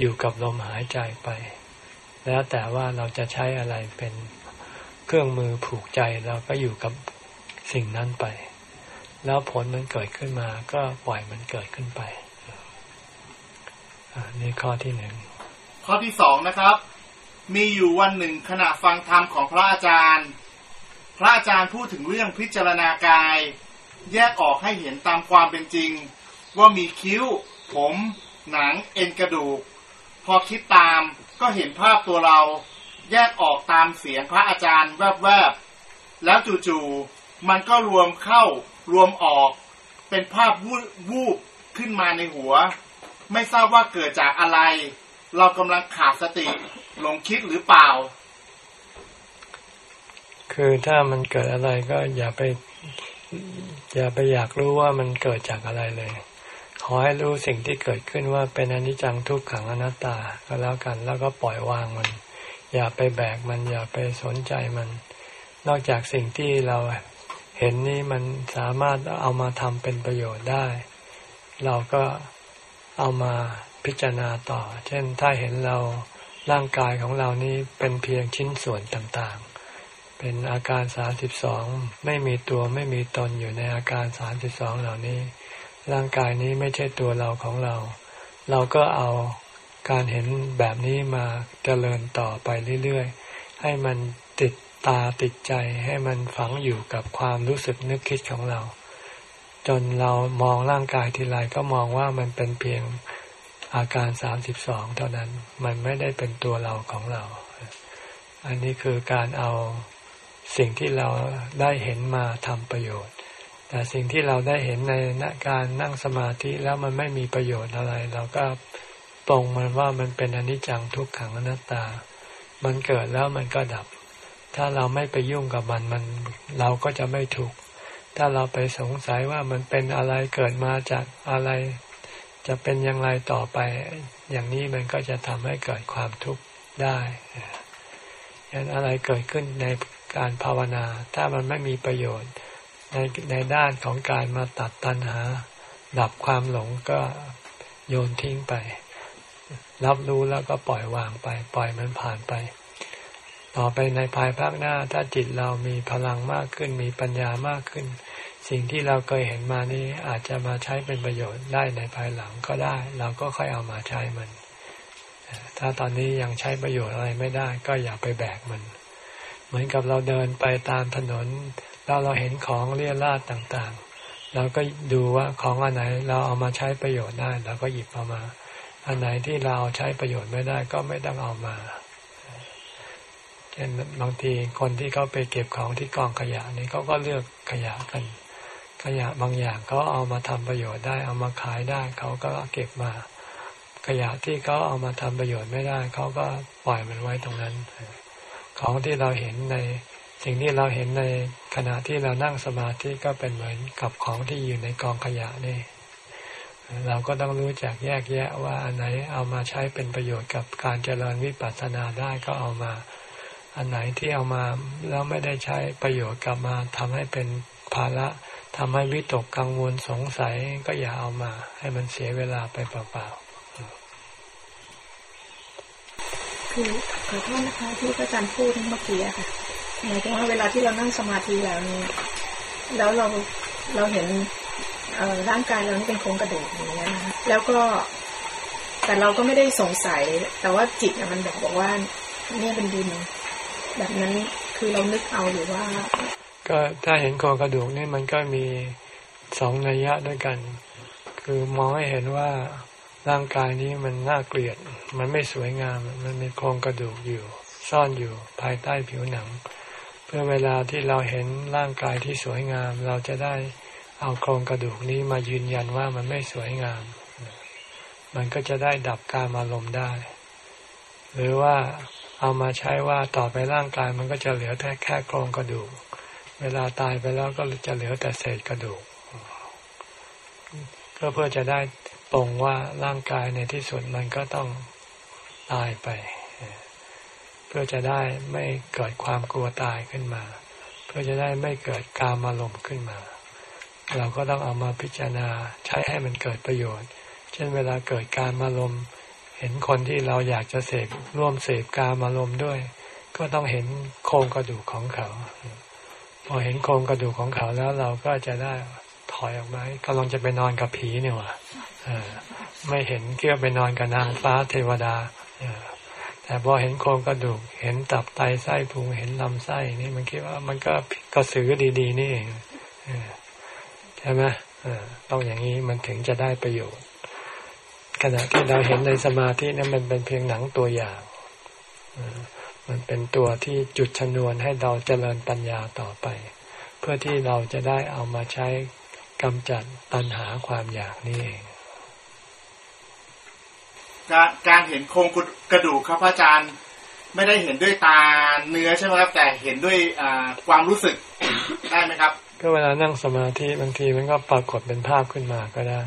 อยู่กับลมหายใจไป แล้วแต่ว่าเราจะใช้อะไรเป็นเครื่องมือผูกใจเราก็อยู่กับสิ่งนั้นไป แล้วผลมันเกิดขึ้นมาก็ปล่อยมันเกิดขึ้นไปนี่ข้อที่หนึ่งข้อที่สองนะครับ มีอยู่วันหนึ่งขณะฟังธรรมของพระอาจารย์ พระอาจารย์พูดถึงเรื่องพิจารณากาย แยกออกให้เห็นตามความเป็นจริง ว่ามีคิ้ว ผม หนังเอ็นกระดูก พอคิดตามก็เห็นภาพตัวเรา แยกออกตามเสียงพระอาจารย์แวบๆ แล้วจู่ๆมันก็รวมเข้ารวมออก เป็นภาพววูบขึ้นมาในหัว ไม่ทราบว่าเกิดจากอะไร เรากำลังขาดสติหลงคิดหรือเปล่า คือถ้ามันเกิดอะไรก็อย่าไปอย่าไปอยากรู้ว่ามันเกิดจากอะไรเลย ขอให้รู้สิ่งที่เกิดขึ้นว่าเป็นอนิจจังทุกขังอนัตตาก็แล้วกัน แล้วก็ปล่อยวางมัน อย่าไปแบกมันอย่าไปสนใจมัน นอกจากสิ่งที่เราเห็นนี้มันสามารถเอามาทำเป็นประโยชน์ได้ เราก็เอามาพิจารณาต่อ เช่นถ้าเห็นเราร่างกายของเรานี้เป็นเพียงชิ้นส่วนต่างๆ เป็นอาการสามสิบสองไม่มีตัวไม่มีตนอยู่ในอาการสามสิบสองเหล่านี้ ร่างกายนี้ไม่ใช่ตัวเราของเรา เราก็เอาการเห็นแบบนี้มาเจริญต่อไปเรื่อยๆ ให้มันติดตาติดใจให้มันฝังอยู่กับความรู้สึกนึกคิดของเรา จนเรามองร่างกายทีไรก็มองว่ามันเป็นเพียงอาการสามสิบสองเท่านั้น มันไม่ได้เป็นตัวเราของเรา อันนี้คือการเอาสิ่งที่เราได้เห็นมาทำประโยชน์ แต่สิ่งที่เราได้เห็นในการนั่งสมาธิแล้วมันไม่มีประโยชน์อะไร เราก็ตรงมันว่ามันเป็นอนิจจังทุกขังอนัตตา มันเกิดแล้วมันก็ดับ ถ้าเราไม่ไปยุ่งกับมันมัน เราก็จะไม่ถูก ถ้าเราไปสงสัยว่ามันเป็นอะไรเกิดมาจากอะไร จะเป็นอย่างไรต่อไป อย่างนี้มันก็จะทำให้เกิดความทุกข์ได้ยันอะไรเกิดขึ้นในการภาวนา ถ้ามันไม่มีประโยชน์ ในในด้านของการมาตัดตัณหา ดับความหลงก็โยนทิ้งไป รับรู้แล้วก็ปล่อยวางไป ปล่อยมันผ่านไป ต่อไปในภายภาคหน้าถ้าจิตเรามีพลังมากขึ้นมีปัญญามากขึ้น สิ่งที่เราเคยเห็นมานี้อาจจะมาใช้เป็นประโยชน์ได้ในภายหลังก็ได้ เราก็ค่อยเอามาใช้มัน ถ้าตอนนี้ยังใช้ประโยชน์อะไรไม่ได้ ก็อย่าไปแบกมัน เหมือนกับเราเดินไปตามถนน แล้วเราเห็นของเลี่ยราดต่างๆ เราก็ดูว่าของอันไหนเราเอามาใช้ประโยชน์ได้เราก็หยิบเอามา อันไหนที่เราใช้ประโยชน์ไม่ได้ก็ไม่ต้องเอามาเช่นบางทีคนที่เขาไปเก็บของที่กองขยะนี่เขาก็เลือกขยะกัน ขยะบางอย่างเขาเอามาทำประโยชน์ได้ เอามาขายได้เขาก็เก็บมา ขยะที่เขาเอามาทำประโยชน์ไม่ได้เขาก็ปล่อยมันไว้ตรงนั้น ของที่เราเห็นใน สิ่งที่เราเห็นในขณะที่เรานั่งสมาธิก็เป็นเหมือนกับของที่อยู่ในกองขยะนี่ เราก็ต้องรู้จักแยกแยะว่าอันไหนเอามาใช้เป็นประโยชน์กับการเจริญวิปัสสนาได้ก็เอามา อันไหนที่เอามาแล้วไม่ได้ใช้ประโยชน์กลับมาทำให้เป็นภาระทำให้วิตกกังวลสงสัยก็อย่าเอามา ให้มันเสียเวลาไปเปล่าๆคือขอโทษนะคะที่พระอาจารย์พูดเมื่อกี้ค่ะ หมายถึงว่าเวลาที่เรานั่งสมาธิแล้วนี้ แล้วเราเราเห็นเอร่างกายเรานี่เป็นโครงกระดูกอย่างเงี้ยนะแล้วก็ แต่เราก็ไม่ได้สงสัย แต่ว่าจิตมันบอกบอกว่าเนี่ยเป็นดิน แบบนั้นคือเรานึกเอาหรือว่า ก็ถ้าเห็นโครงกระดูกนี่มันก็มีสองนัยยะด้วยกัน คือมองให้เห็นว่าร่างกายนี้มันน่าเกลียด มันไม่สวยงาม มันมีโครงกระดูกอยู่ ซ่อนอยู่ภายใต้ผิวหนัง พื่อเวลาที่เราเห็นร่างกายที่สวยงาม เราจะได้เอาโครงกระดูกนี้มายืนยันว่ามันไม่สวยงาม มันก็จะได้ดับการอารมณ์ได้ หรือว่าเอามาใช้ว่าต่อไปร่างกายมันก็จะเหลือแค่แค่โครงกระดูก เวลาตายไปแล้วก็จะเหลือแต่เศษกระดูก ก็เพื่อจะได้ตรงว่าร่างกายในที่สุดมันก็ต้องตายไป พื่อจะได้ไม่เกิดความกลัวตายขึ้นมา เพื่อจะได้ไม่เกิดการอารมขึ้นมา เราก็ต้องเอามาพิจารณาใช้ให้มันเกิดประโยชน์ เช่นเวลาเกิดการอารมเห็นคนที่เราอยากจะเสพร่วมเสพการอารมด้วย ก็ต้องเห็นโครงกระดูกของเขา พอเห็นโครงกระดูกของเขาแล้วเราก็จะได้ถอยออกมากำลังจะไปนอนกับผีเนี่ยว่ะไม่เห็นเกี่ยวไปนอนกับนางฟ้าเทวดา แต่พอเห็นโครงกระดูก เห็นตับไตไส้พุงเห็นลำไส้นี่มันคิดว่ามันก็กระสือดีๆ นี่เองใช่ไหมต้องอย่างนี้มันถึงจะได้ประโยชน์ ขณะที่เราเห็นในสมาธินั้นมันเป็นเพียงหนังตัวอย่างมันเป็นตัวที่จุดชนวนให้เราเจริญปัญญาต่อไป เพื่อที่เราจะได้เอามาใช้กำจัดปัญหาความอยากนี่เอง การเห็นโครงกระดูกครับพระอาจารย์ไม่ได้เห็นด้วยตาเนื้อใช่ไหมครับ แต่เห็นด้วยความรู้สึกได้ไหมครับ ก็เวลานั่งสมาธิบางทีมันก็ปรากฏเป็นภาพขึ้นมาก็ได้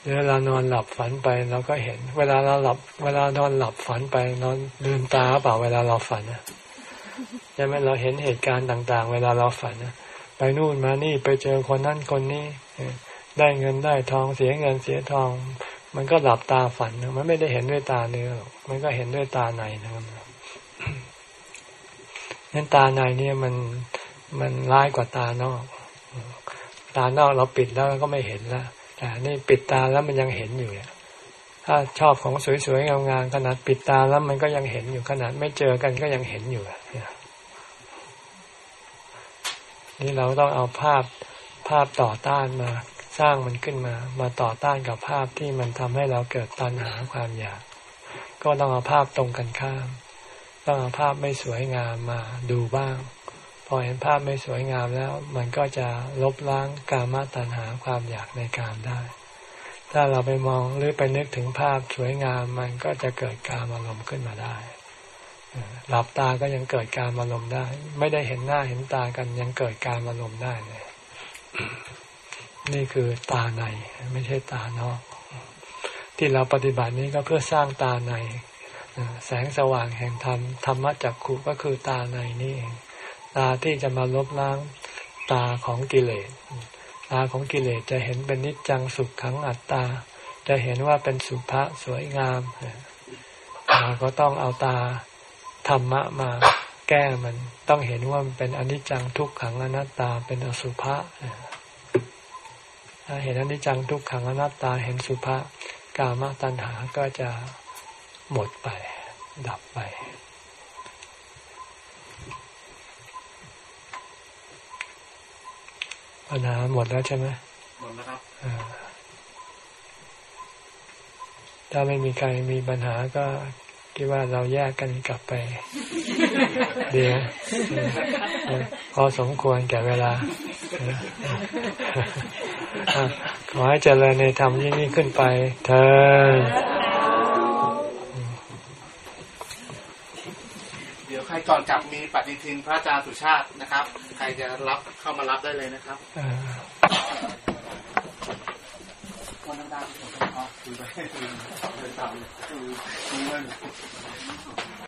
หรือเวลานอนหลับฝันไปเราก็เห็น เวลาเราหลับ เวลานอนหลับฝันไปนอนลืมตาเปล่าเวลาเราฝันใช่ไหมเราเห็นเหตุการณ์ต่างๆ เวลาเราฝันไปนู่นมานี่ไปเจอคนนั้นคนนี้ได้เงินได้ทองเสียเงินเสียทอง มันก็หลับตาฝันมันไม่ได้เห็นด้วยตาเนื้อหรอกมันก็เห็นด้วยตาในนะครับนั้นตาในเนี่ยมันมันร้ายกว่าตานอก ตานอกเราปิดแล้วก็ไม่เห็นแล้วแต่นี่ปิดตาแล้วมันยังเห็นอยู่เนี่ยถ้าชอบของสวยๆงามๆขนาดปิดตาแล้วมันก็ยังเห็นอยู่ขนาดไม่เจอกันก็ยังเห็นอยู่นี่เราต้องเอาภาพภาพต่อต้านมา สร้างมันขึ้นมา มาต่อต้านกับภาพที่มันทำให้เราเกิดตัณหาความอยาก ก็ต้องเอาภาพตรงกันข้าม ต้องเอาภาพไม่สวยงามมาดูบ้าง พอเห็นภาพไม่สวยงามแล้ว มันก็จะลบล้างกามตัณหาความอยากในกามได้ ถ้าเราไปมองหรือไปนึกถึงภาพสวยงามมันก็จะเกิดกามอารมณ์ขึ้นมาได้หลับตาก็ยังเกิดการอารมณ์ได้ ไม่ได้เห็นหน้าเห็นตากันยังเกิดการอารมณ์ได้เลย นี่คือตาในไม่ใช่ตานอก ที่เราปฏิบัตินี้ก็เพื่อสร้างตาในแสงสว่างแห่งธรรมธรรมจักขุก็คือตาในนี่เองตาที่จะมาลบล้างตาของกิเลส ตาของกิเลสจะเห็นเป็นนิจจังสุขขังอัตตา จะเห็นว่าเป็นสุภาสวยงามเราก็ต้องเอาตาธรรมะมาแก้มันต้องเห็นว่ามันเป็นอนิจจังทุกขังอนัตตาเป็นอสุภะ ถ้าเห็นอนิจจังทุกขังอนัตตาเห็นสุภะกามตัณหาก็จะหมดไป ดับไป ปัญหาหมดแล้วใช่ไหมหมดแล้วครับอ่าถ้าไม่มีใครมีปัญหาก็คิดว่าเราแยกกันกลับไปเดี๋ยวพอสมควรแก่เวลาอะ ขอให้เจริญในธรรมยิ่งยิ่งขึ้นไปเธอเดี๋ยวใครก่อนกลับมีปฏิทินพระอาจารย์สุชาตินะครับ ใครจะรับเข้ามารับได้เลยนะครับอ่าวันธรรมดาที่ผมอ๋อคุยไปคุยไปตามคุยคุยเรื่อง